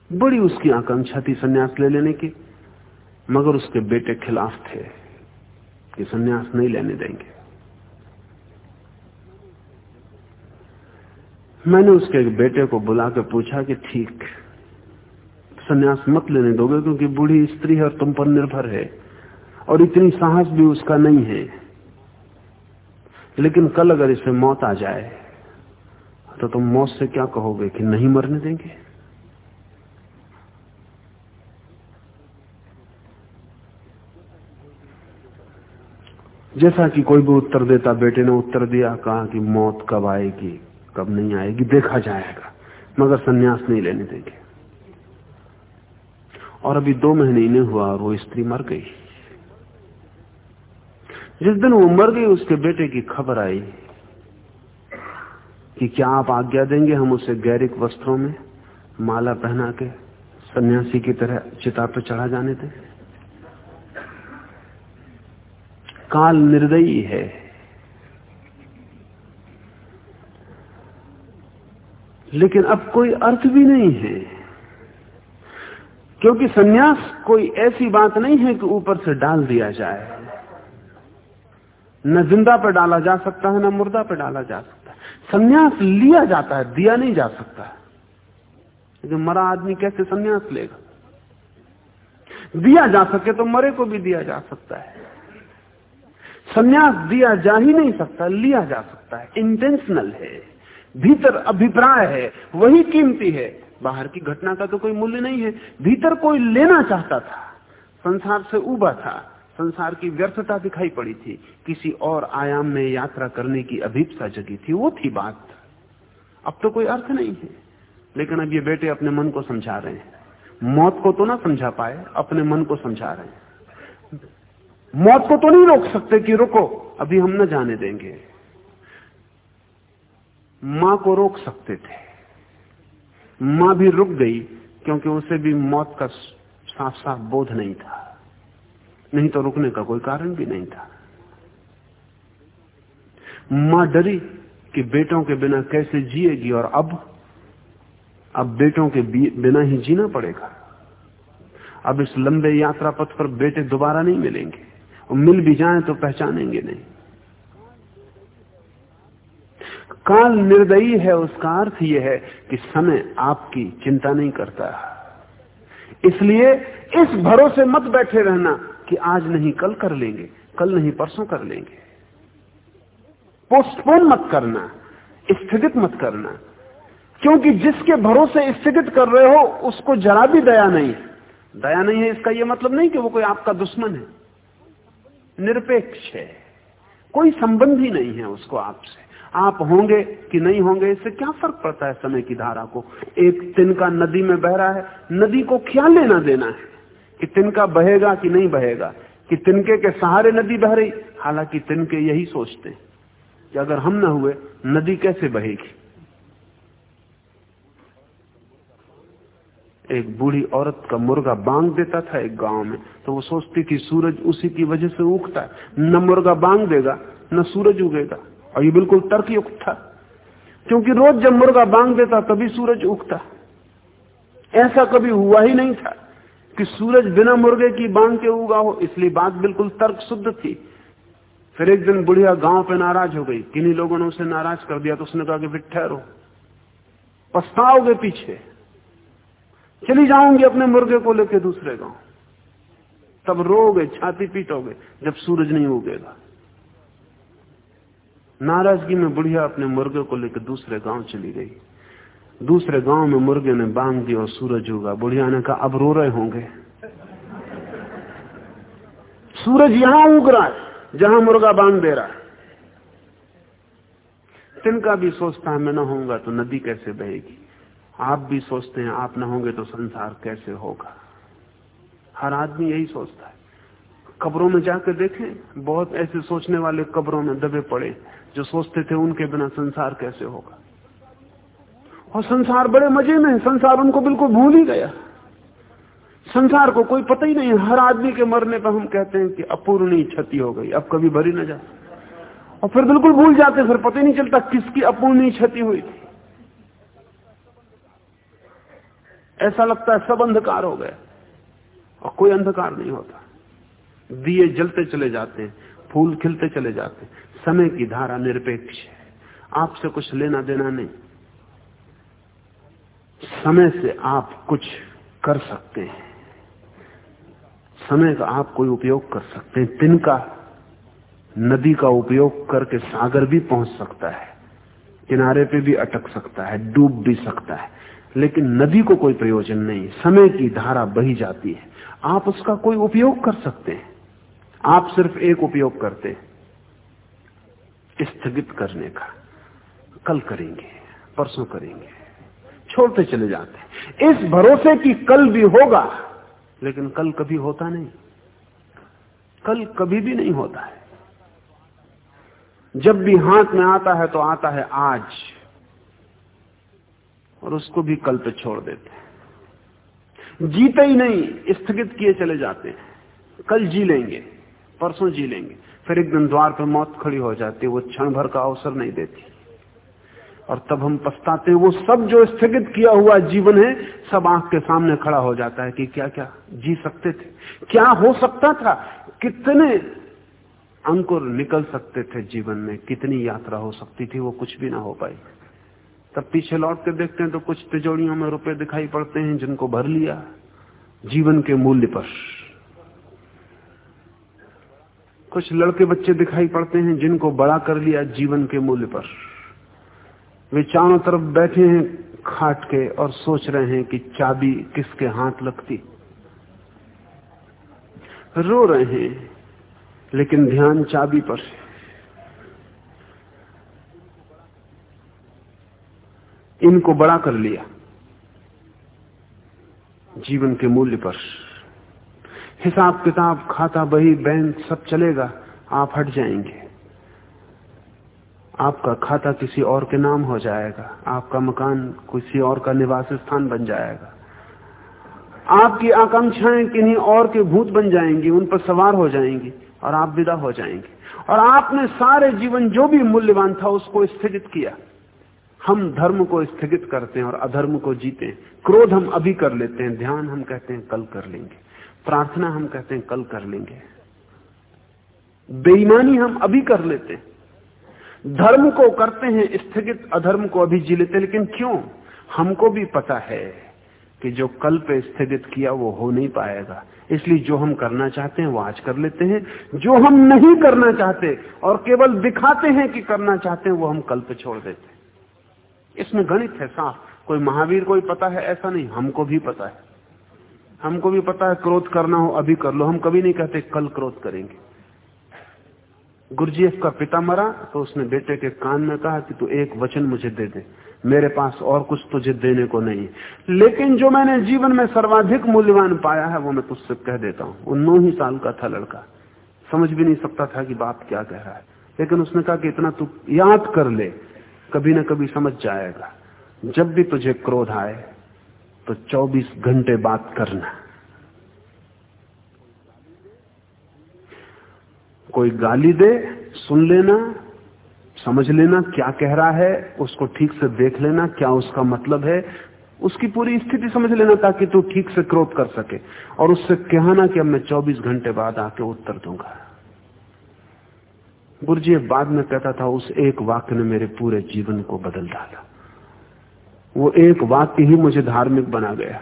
S2: बड़ी उसकी आकांक्षा थी सन्यास ले लेने की, मगर उसके बेटे खिलाफ थे। कि सन्यास नहीं लेने देंगे। मैंने उसके बेटे को बुला कर पूछा कि ठीक, सन्यास मत लेने दोगे क्योंकि बूढ़ी स्त्री है और तुम पर निर्भर है और इतनी साहस भी उसका नहीं है। लेकिन कल अगर इसमें मौत आ जाए तो तुम मौत से क्या कहोगे कि नहीं मरने देंगे? जैसा कि कोई भी उत्तर देता, बेटे ने उत्तर दिया, कहा कि मौत कब आएगी, कब नहीं आएगी, देखा जाएगा। मगर सन्यास नहीं लेने देंगे। और अभी दो महीने इन्हें हुआ और वो स्त्री मर गई। जिस दिन वो मर गई, उसके बेटे की खबर आई कि क्या आप आज्ञा देंगे हम उसे गैरिक वस्त्रों में, माला पहना के, सन्यासी की तरह चिता पर चढ़ा जाने दें? काल निर्दयी है। लेकिन अब कोई अर्थ भी नहीं है। क्योंकि सन्यास कोई ऐसी बात नहीं है कि ऊपर से डाल दिया जाए। न ज़िंदा पर डाला जा सकता है, न मुर्दा पर डाला जा सकता है। सन्यास लिया जाता है, दिया नहीं जा सकता लेकिन मरा आदमी कैसे सन्यास लेगा? दिया जा सके तो मरे को भी दिया जा सकता है। संन्यास दिया जा ही नहीं सकता, लिया जा सकता है। इंटेंशनल है। भीतर अभिप्राय है, वही कीमती है। बाहर की घटना का तो कोई मूल्य नहीं है। भीतर कोई लेना चाहता था, संसार से उबा था, संसार की व्यर्थता दिखाई पड़ी थी। किसी और आयाम में यात्रा करने की अभीपसा जगी थी, वो थी बात। अब तो कोई अर्थ नहीं है। लेकिन अब ये बेटे अपने मन को समझा रहे हैं। मौत को तो ना समझा पाए, अपने मन को समझा रहे हैं। मौत को तो नहीं रोक सकते कि रुको, अभी हम न जाने देंगे। माँ को रोक सकते थे। माँ भी रुक गई, क्योंकि उसे भी मौत का साफ़ साफ़ बोध नहीं था। नहीं तो रुकने का कोई कारण भी नहीं था। माँ डरी कि बेटों के बिना कैसे जिएगी और अब अब बेटों के बिना ही जीना पड़ेगा। अब इस लंबे यात्रा पथ पर बेटे दोबारा नहीं मिलेंगे। और मिल भी जाए तो पहचानेंगे नहीं। काल निर्दयी है, उसका अर्थ यह है कि समय आपकी चिंता नहीं करता। इसलिए इस भरोसे मत बैठे रहना कि आज नहीं, कल कर लेंगे, कल नहीं, परसों कर लेंगे। पोस्टपोन मत करना, स्थगित मत करना। क्योंकि जिसके भरोसे स्थगित कर रहे हो, उसको जरा भी दया नहीं। दया नहीं है इसका यह मतलब नहीं कि वो कोई आपका दुश्मन है। निरपेक्ष है। कोई संबंध ही नहीं है उसको आपसे। आप होंगे कि नहीं होंगे, इससे क्या फ़र्क पड़ता है समय की धारा को? एक तिनका नदी में बह रहा है, नदी को क्या लेना देना है कि तिनका बहेगा कि नहीं बहेगा। कि तिनके के सहारे नदी बह रही, हालाँकि तिनके यही सोचते हैं कि अगर हम न हुए, नदी कैसे बहेगी? एक बूढ़ी औरत का मुर्गा बांग देता था एक गाँव में तो वो सोचती कि सूरज उसी की वजह से उगता है। न मुर्गा बांग देगा, न सूरज उगेगा। और ये बिल्कुल तर्कयुक्त था। क्योंकि रोज जब मुर्गा बांग देता, तभी सूरज उगता। ऐसा कभी हुआ ही नहीं था कि सूरज बिना मुर्गे की बांग के उगा हो, इसलिए बात बिल्कुल तर्क शुद्ध थी। फिर एक दिन बुढ़िया गाँव पे नाराज़ हो गई। किन्हीं लोगों ने उसे नाराज़ कर दिया तो उसने कहा कि फिर ठहरो पछताओगे पीछे? चली जाऊँगी अपने मुर्गे को लेकर दूसरे गाँव। तब रोगे छाती पीटोगे, जब सूरज नहीं उगेगा। नाराज़गी में बुढ़िया अपने मुर्गे को लेकर दूसरे गाँव चली गई। दूसरे गाँव में मुर्गे ने बाँध दिया और सूरज उगा। बुढ़िया ने कहा, अब रो रहे होंगे। सूरज यहाँ उग रहा है, जहाँ मुर्गा बाँध दे रहा है। तिनका भी सोचता है, मैं ना होऊँगा तो नदी कैसे बहेगी? आप भी सोचते हैं, आप ना होंगे तो संसार कैसे होगा? हर आदमी यही सोचता है। कब्रों में जाकर देखें, बहुत ऐसे सोचने वाले कब्रों में दबे पड़े, जो सोचते थे उनके बिना संसार कैसे होगा? और संसार बड़े मज़े में है, संसार उनको बिल्कुल भूल ही गया। संसार को कोई पता ही नहीं हर आदमी के मरने पर हम कहते हैं कि अपूर्णीय क्षति हो गई, अब कभी भरी न जा और फिर बिल्कुल भूल जाते फिर पता ही नहीं चलता किसकी अपूर्णीय क्षति हुई थी। ऐसा लगता है सब अंधकार हो गए। और कोई अंधकार नहीं होता। दिए जलते चले जाते हैं, फूल खिलते चले जाते हैं। समय की धारा निरपेक्ष है। आपसे कुछ लेना देना नहीं। समय से आप कुछ कर सकते हैं। समय का आप कोई उपयोग कर सकते हैं। तिनका नदी का उपयोग करके सागर भी पहुँच सकता है। किनारे पे भी अटक सकता है, डूब भी सकता है। लेकिन नदी को कोई प्रयोजन नहीं, समय की धारा बही जाती है। आप उसका कोई उपयोग कर सकते हैं। आप सिर्फ़ एक उपयोग करते हैं, स्थगित करने का। कल करेंगे, परसों करेंगे। छोड़ते चले जाते हैं। इस भरोसे की कल भी होगा, लेकिन कल कभी होता नहीं। कल कभी भी नहीं होता है। जब भी हाथ में आता है तो आता है आज। और उसको भी कल पे छोड़ देते जीते ही नहीं, स्थगित किए चले जाते कल जी लेंगे, परसों जी लेंगे। फिर एक दिन द्वार पर मौत खड़ी हो जाती है, वो क्षण भर का अवसर नहीं देती। और तब हम पछताते हैं, वो सब जो स्थगित किया हुआ जीवन है, सब आँख के सामने खड़ा हो जाता है कि क्या क्या जी सकते थे? क्या हो सकता था? कितने अंकुर निकल सकते थे जीवन में? कितनी यात्रा हो सकती थी? वो कुछ भी ना हो पाई। तब पीछे लौट के देखते हैं तो कुछ तिजोड़ियों में रुपए दिखाई पड़ते हैं जिनको भर लिया जीवन के मूल्य पर। कुछ लड़के बच्चे दिखाई पड़ते हैं जिनको बड़ा कर लिया जीवन के मूल्य पर। वे चारों तरफ़ बैठे हैं खाट के और सोच रहे हैं कि चाबी किसके हाथ लगती। रो रहे हैं, लेकिन ध्यान चाबी पर इनको बड़ा कर लिया। जीवन के मूल्य पर। हिसाब किताब, खाता, बही, बैंक, सब चलेगा, आप हट जाएँगे। आपका खाता किसी और के नाम हो जाएगा। आपका मकान किसी और का निवास स्थान बन जाएगा। आपकी आकांक्षाएँ किन्हीं और के भूत बन जाएँगी, उन पर सवार हो जाएँगी और आप विदा हो जाएँगे। और आपने सारे जीवन जो भी मूल्यवान था उसको स्थगित किया। हम धर्म को स्थगित करते हैं और अधर्म को जीते हैं। क्रोध हम अभी कर लेते हैं, ध्यान हम कहते हैं, कल कर लेंगे। प्रार्थना हम कहते हैं, कल कर लेंगे। बेईमानी हम अभी कर लेते हैं। धर्म को करते हैं, स्थगित अधर्म को अभी जी लेते लेकिन क्यों? हमको भी पता है कि जो कल पे स्थगित किया, वो हो नहीं पाएगा। इसलिए जो हम करना चाहते हैं, वो आज कर लेते हैं। जो हम नहीं करना चाहते और केवल दिखाते हैं कि करना चाहते हैं, वो हम कल पे छोड़ देते हैं। इसमें गणित है साफ़ कोई महावीर, कोई पता है? ऐसा नहीं। हमको भी पता है। हमको भी पता है, क्रोध करना हो अभी कर लो। हम कभी नहीं कहते कल क्रोध करेंगे। गुरुजीएफ का पिता मरा तो उसने बेटे के कान में कहा कि तू एक वचन मुझे दे दे। मेरे पास और कुछ तुझे देने को नहीं लेकिन जो मैंने जीवन में सर्वाधिक मूल्यवान पाया है, वो मैं तुझसे कह देता हूँ। वो नौ ही साल का था लड़का। समझ भी नहीं सकता था कि बाप क्या कह रहा है। लेकिन उसने कहा कि इतना तू याद कर ले। कभी ना कभी समझ जाएगा। जब भी तुझे क्रोध आए तो 24 घंटे बात करना। कोई गाली दे, सुन लेना, समझ लेना क्या कह रहा है, उसको ठीक से देख लेना क्या उसका मतलब है। उसकी पूरी स्थिति समझ लेना ताकि तू ठीक से क्रोध कर सके। और उससे कहना कि अब मैं 24 घंटे बाद आके उत्तर दूँगा। गुरुजी बाद में कहता था, उस एक वाक्य ने मेरे पूरे जीवन को बदल डाला। वो एक वाक्य ही मुझे धार्मिक बना गया।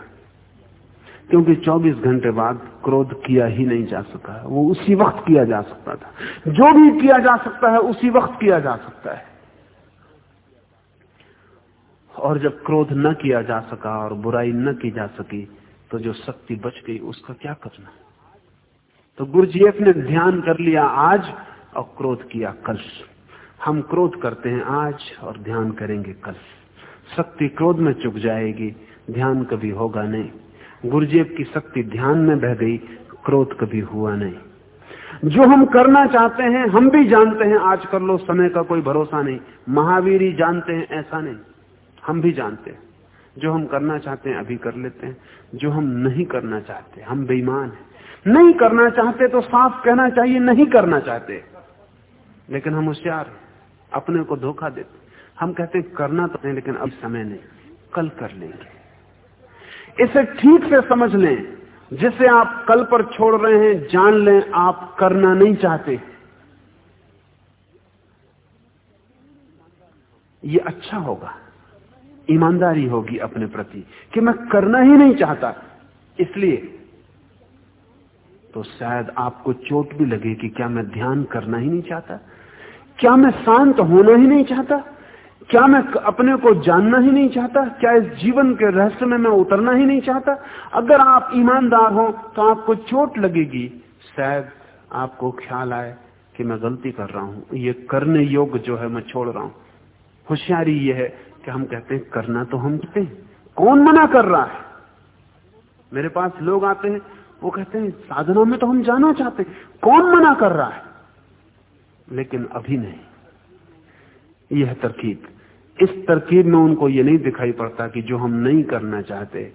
S2: क्योंकि 24 घंटे बाद क्रोध किया ही नहीं जा सका। वो उसी वक्त किया जा सकता था। जो भी किया जा सकता है, उसी वक्त किया जा सकता है। और जब क्रोध न किया जा सका और बुराई न की जा सकी तो जो शक्ति बच गई, उसका क्या करना? तो गुरुजीएफ ने ध्यान कर लिया, आज और क्रोध किया कल हम क्रोध करते हैं आज और ध्यान करेंगे कल शक्ति क्रोध में चुक जाएगी, ध्यान कभी होगा नहीं। गुरुजेब की शक्ति ध्यान में बह गई, क्रोध कभी हुआ नहीं। जो हम करना चाहते हैं, हम भी जानते हैं आज कर लो, समय का कोई भरोसा नहीं। महावीर ही जानते हैं, ऐसा नहीं। हम भी जानते हैं। जो हम करना चाहते हैं, अभी कर लेते हैं। जो हम नहीं करना चाहते, हम बेईमान हैं। नहीं करना चाहते तो साफ़ कहना चाहिए, नहीं करना चाहते। लेकिन हम होशियार अपने को धोखा देते हम कहते हैं, करना तो नहीं, लेकिन अब समय नहीं। कल कर लेंगे। इसे ठीक से समझ लें। जिसे आप कल पर छोड़ रहे हैं, जान लें, आप करना नहीं चाहते। ये अच्छा होगा। ईमानदारी होगी अपने प्रति कि मैं करना ही नहीं चाहता। इसलिए तो शायद आपको चोट भी लगे कि क्या मैं ध्यान करना ही नहीं चाहता? क्या मैं शांत होना ही नहीं चाहता? क्या मैं अपने को जानना ही नहीं चाहता? क्या इस जीवन के रहस्य में मैं उतरना ही नहीं चाहता? अगर आप ईमानदार हो तो आपको चोट लगेगी। शायद आपको ख्याल आए कि मैं गलती कर रहा हूँ। ये करने योग्य जो है, मैं छोड़ रहा हूँ। होशियारी ये है कि हम कहते हैं, करना तो हम कहते हैं। कौन मना कर रहा है? मेरे पास लोग आते हैं, वो कहते हैं, साधना में तो हम जाना चाहते हैं। कौन मना कर रहा है? लेकिन अभी नहीं। यह तरकीब। इस तरकीब में उनको यह नहीं दिखाई पड़ता कि जो हम नहीं करना चाहते,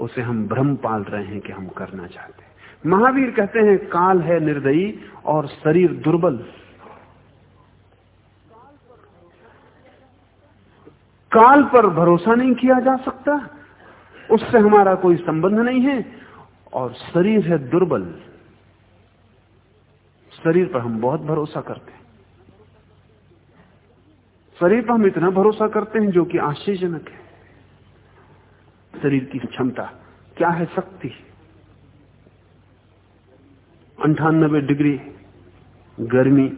S2: उसे हम भ्रम पाल रहे हैं कि हम करना चाहते महावीर कहते हैं, काल है निर्दयी और शरीर दुर्बल। काल पर भरोसा नहीं किया जा सकता। उससे हमारा कोई संबंध नहीं है और शरीर है दुर्बल। शरीर पर हम बहुत भरोसा करते हैं। शरीर पर हम इतना भरोसा करते हैं जो कि आश्चर्यजनक है। शरीर की क्षमता क्या है? शक्ति। अंठानबे डिग्री गर्मी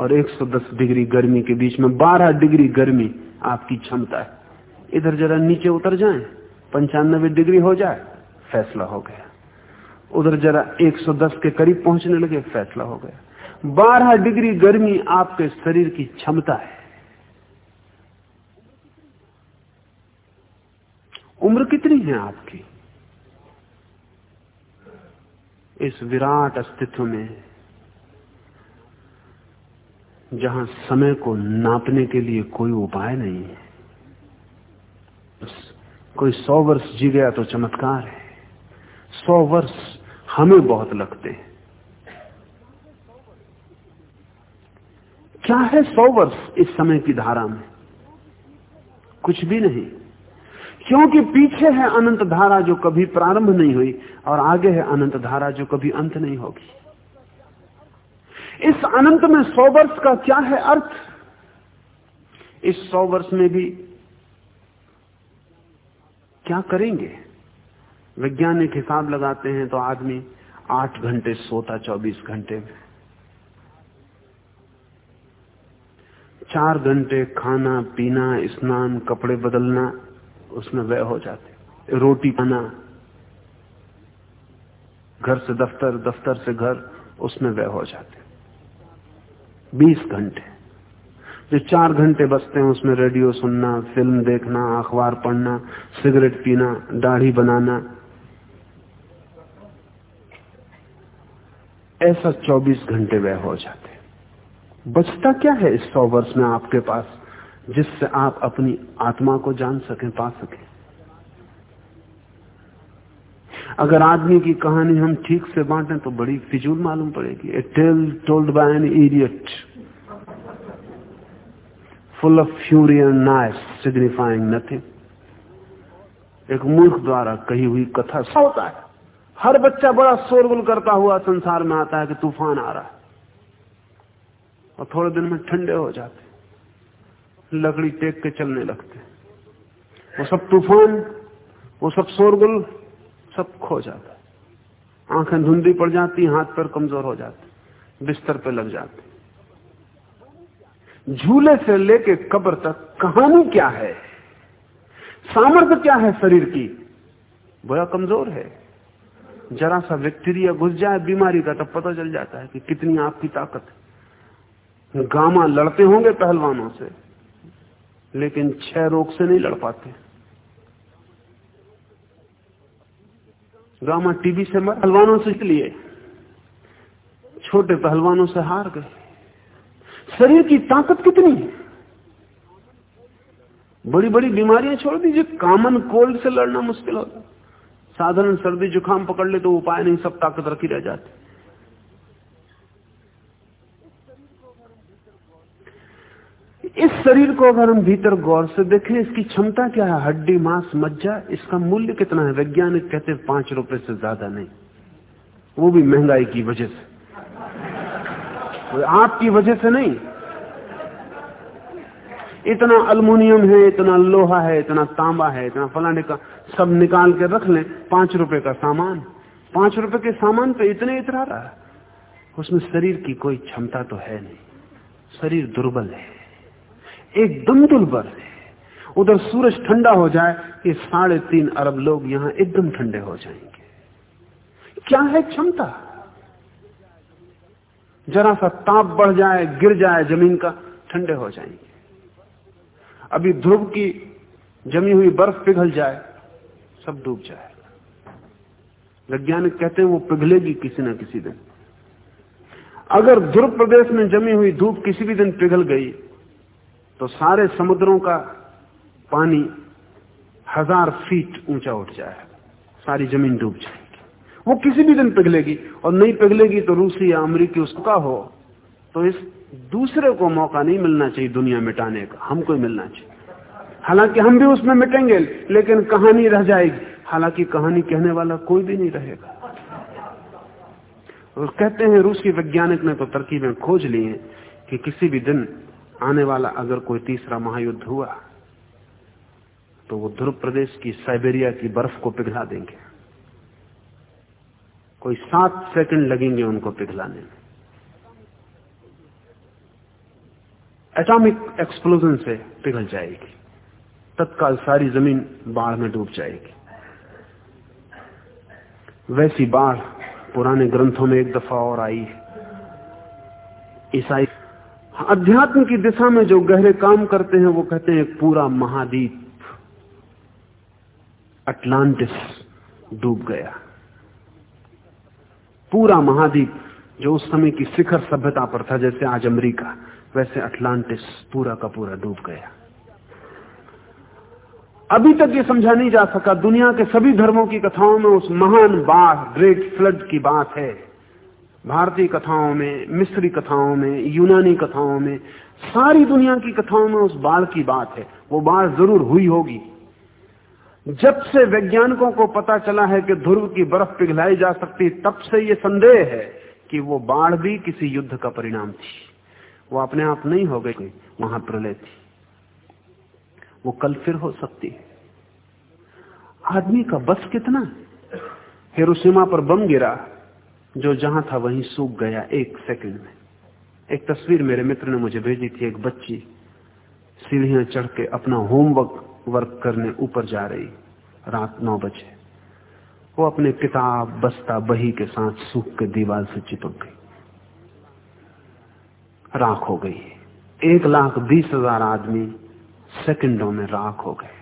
S2: और 110 डिग्री गर्मी के बीच में 12 डिग्री गर्मी आपकी क्षमता है। इधर जरा नीचे उतर जाएँ, पंचानबे डिग्री हो जाए, फैसला हो गया। उधर जरा 110 के करीब पहुँचने लगे, फैसला हो गया। 12 डिग्री गर्मी आपके शरीर की क्षमता है। उम्र कितनी है आपकी? इस विराट अस्तित्व में, जहाँ समय को नापने के लिए कोई उपाय नहीं है कोई सौ वर्ष जी गया तो चमत्कार है। सौ वर्ष हमें बहुत लगते हैं। क्या है सौ वर्ष इस समय की धारा में, कुछ भी नहीं। क्योंकि पीछे है अनंत धारा जो कभी प्रारंभ नहीं हुई और आगे है अनंत धारा जो कभी अंत नहीं होगी। इस अनंत में सौ वर्ष का क्या है अर्थ? इस सौ वर्ष में भी क्या करेंगे? वैज्ञानिक हिसाब लगाते हैं तो आदमी आठ घंटे सोता, चौबीस घंटे। में चार घंटे खाना, पीना, स्नान, कपड़े बदलना, उसमें व्यय हो जाते। रोटी खाना, घर से दफ्तर दफ्तर से घर, उसमें व्यय हो जाते। बीस घंटे। जो चार घंटे बचते हैं, उसमें रेडियो सुनना, फ़िल्म देखना, अखबार पढ़ना, सिगरेट पीना, दाढ़ी बनाना ऐसा 24 घंटे व्यय हो जाते। बचता क्या है इस सौ वर्ष में आपके पास, जिससे आप अपनी आत्मा को जान सकें, पा सके? अगर आदमी की कहानी हम ठीक से बांटें तो बड़ी फिजूल मालूम पड़ेगी। A tale told by an idiot full of fury and nice signifying nothing एक मूर्ख द्वारा कही हुई कथा होता है। हर बच्चा बड़ा शोरगुल करता हुआ संसार में आता है कि तूफ़ान आ रहा है। और थोड़े दिन में ठंडे हो जाते लकड़ी टेक के चलने लगते वो सब तूफ़ान, वो सब शोरगुल सब खो जाता आँखें धुंधी पड़ जाती हाथ पर कमज़ोर हो जाते बिस्तर पे लग जाते झूले से लेके कब्र तक कहानी क्या है? सामर्थ्य क्या है शरीर की? बड़ा कमज़ोर है। जरा सा बैक्टीरिया घुस जाए, बीमारी का, तब पता चल जाता है कि कितनी आपकी ताकत है। गामा लड़ते होंगे पहलवानों से, लेकिन छह रोग से नहीं लड़ पाते। गामा टीबी से मर, पहलवानों से इसलिए, छोटे पहलवानों से हार गए। शरीर की ताकत कितनी है? बड़ी बड़ी बीमारियाँ छोड़ दीजिए कॉमन कोल्ड से लड़ना मुश्किल होता साधारण सर्दी, जुकाम पकड़ ले तो उपाय नहीं, सब ताकत रखी रह जाती। इस शरीर को अगर हम भीतर गौर से देखें, इसकी क्षमता क्या है? हड्डी, मांस, मज्जा, इसका मूल्य कितना है? वैज्ञानिक कहते हैं, पाँच रुपए से ज़्यादा नहीं। वो भी महँगाई की वजह से। आपकी वजह से नहीं। इतना अल्मोनियम है, इतना लोहा है, इतना तांबा है, इतना फलाने का सब निकाल के रख लें, पाँच रुपए का सामान। पाँच रुपए के सामान पे इतने इतरा रहा उसमें शरीर की कोई क्षमता तो है नहीं। शरीर दुर्बल है। एकदम दुर्बल है। उधर सूरज ठंडा हो जाए ये साढ़े तीन अरब लोग यहाँ एकदम ठंडे हो जाएँगे। क्या है क्षमता? जरा सा ताप बढ़ जाए, गिर जाए ज़मीन का, ठंडे हो जाएँगे। अभी ध्रुव की जमी हुई बर्फ़ पिघल जाए सब डूब जाएगा वैज्ञानिक कहते हैं वो पिघलेगी किसी ना किसी दिन। अगर ध्रुव प्रदेश में जमी हुई धूप किसी भी दिन पिघल गई तो सारे समुद्रों का पानी हज़ार फीट ऊँचा उठ जाएगा सारी ज़मीन डूब जाएगी। वो किसी भी दिन पिघलेगी, और नहीं पिघलेगी तो रूसी या अमरीकी उसका हो। तो इस दूसरे को मौका नहीं मिलना चाहिए दुनिया मिटाने का। हमको ही मिलना चाहिए। हालाँकि हम भी उसमें मिटेंगे, लेकिन कहानी रह जाएगी। हालाँकि कहानी कहने वाला कोई भी नहीं रहेगा। और कहते हैं, रूसी वैज्ञानिक ने तो तरकीबें खोज ली हैं कि किसी भी दिन आने वाला अगर कोई तीसरा महायुद्ध हुआ तो वो ध्रुव प्रदेश की साइबेरिया की बर्फ़ को पिघला देंगे। कोई सात सेकंड लगेंगे उनको पिघलाने में। एटॉमिक एक्सप्लोजन से पिघल जाएगी। तत्काल सारी ज़मीन बाढ़ में डूब जाएगी। वैसी बाढ़ पुराने ग्रंथों में एक दफ़ा और आई। ईसाई अध्यात्म की दिशा में जो गहरे काम करते हैं, वो कहते हैं, पूरा महाद्वीप अटलांटिस डूब गया। पूरा महाद्वीप जो उस समय की शिखर सभ्यता पर था, जैसे आज अमेरिका, वैसे अटलांटिस पूरा का पूरा डूब गया। अभी तक ये समझा नहीं जा सका, दुनिया के सभी धर्मों की कथाओं में उस महान बाढ़ ग्रेट फ्लड की बात है। भारतीय कथाओं में, मिस्री कथाओं में, यूनानी कथाओं में, सारी दुनिया की कथाओं में उस बाढ़ की बात है। वो बाढ़ ज़रूर हुई होगी। जब से वैज्ञानिकों को पता चला है कि ध्रुव की बर्फ़ पिघलाई जा सकती, तब से ये संदेह है कि वो बाढ़ भी किसी युद्ध का परिणाम थी। वो अपने आप नहीं हो गई, वहाँ प्रलय थी। वो कल फिर हो सकती है। आदमी का बस कितना हिरोशिमा पर बम गिरा, जो जहाँ था वहीं सूख गया एक सेकंड में। एक तस्वीर मेरे मित्र ने मुझे भेजी थी, एक बच्ची। सीढ़ियाँ चढ़ के अपना होमवर्क वर्क करने ऊपर जा रही। रात नौ बजे। वो अपने किताब, बस्ता, बही के साथ सूख के दीवार से चिपक गई। राख हो गई। एक लाख बीस हज़ार आदमी सेकंडों में राख हो गए।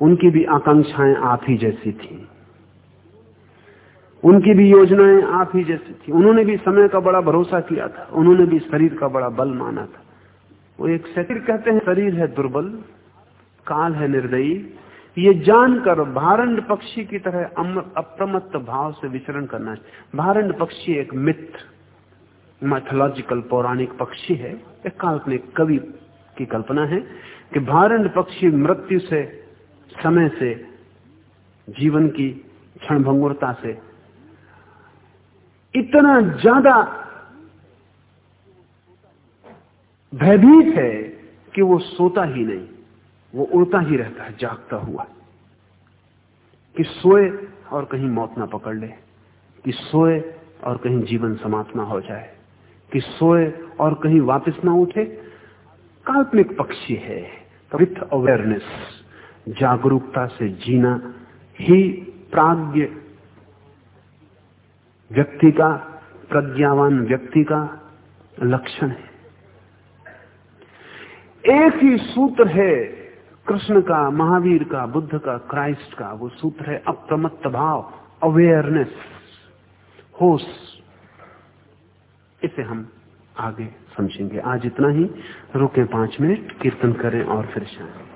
S2: उनकी भी आकांक्षाएँ आप ही जैसी थी। उनकी भी योजनाएँ आप ही जैसी थी। उन्होंने भी समय का बड़ा भरोसा किया था। उन्होंने भी शरीर का बड़ा बल माना था। वो एक शरीर कहते हैं, शरीर है दुर्बल, काल है निर्दयी। ये जानकर भारंड पक्षी की तरह अप्रमत्त भाव से विचरण करना है भारंड पक्षी एक मित्र मैथोलॉजिकल पौराणिक पक्षी है। एक काल्पनिक कवि की कल्पना है कि भारंड पक्षी मृत्यु से, समय से, जीवन की क्षणभंगुरता से। इतना ज़्यादा भयभीत है कि वो सोता ही नहीं, वो उड़ता ही रहता है, जागता हुआ। कि सोए और कहीं मौत ना पकड़ ले, कि सोए और कहीं जीवन समाप्त ना हो जाए, कि सोए और कहीं वापस ना उठे काल्पनिक पक्षी है। विथ अवेयरनेस, जागरूकता से जीना ही प्राग्ञ व्यक्ति का, प्रज्ञावान व्यक्ति का लक्षण है। एक ही सूत्र है, कृष्ण का, महावीर का, बुद्ध का, क्राइस्ट का, वो सूत्र है अप्रमत्त भाव, अवेयरनेस, होश। इसे हम आगे समझेंगे। आज इतना ही। रुके पाँच मिनट कीर्तन करें और फिर शायद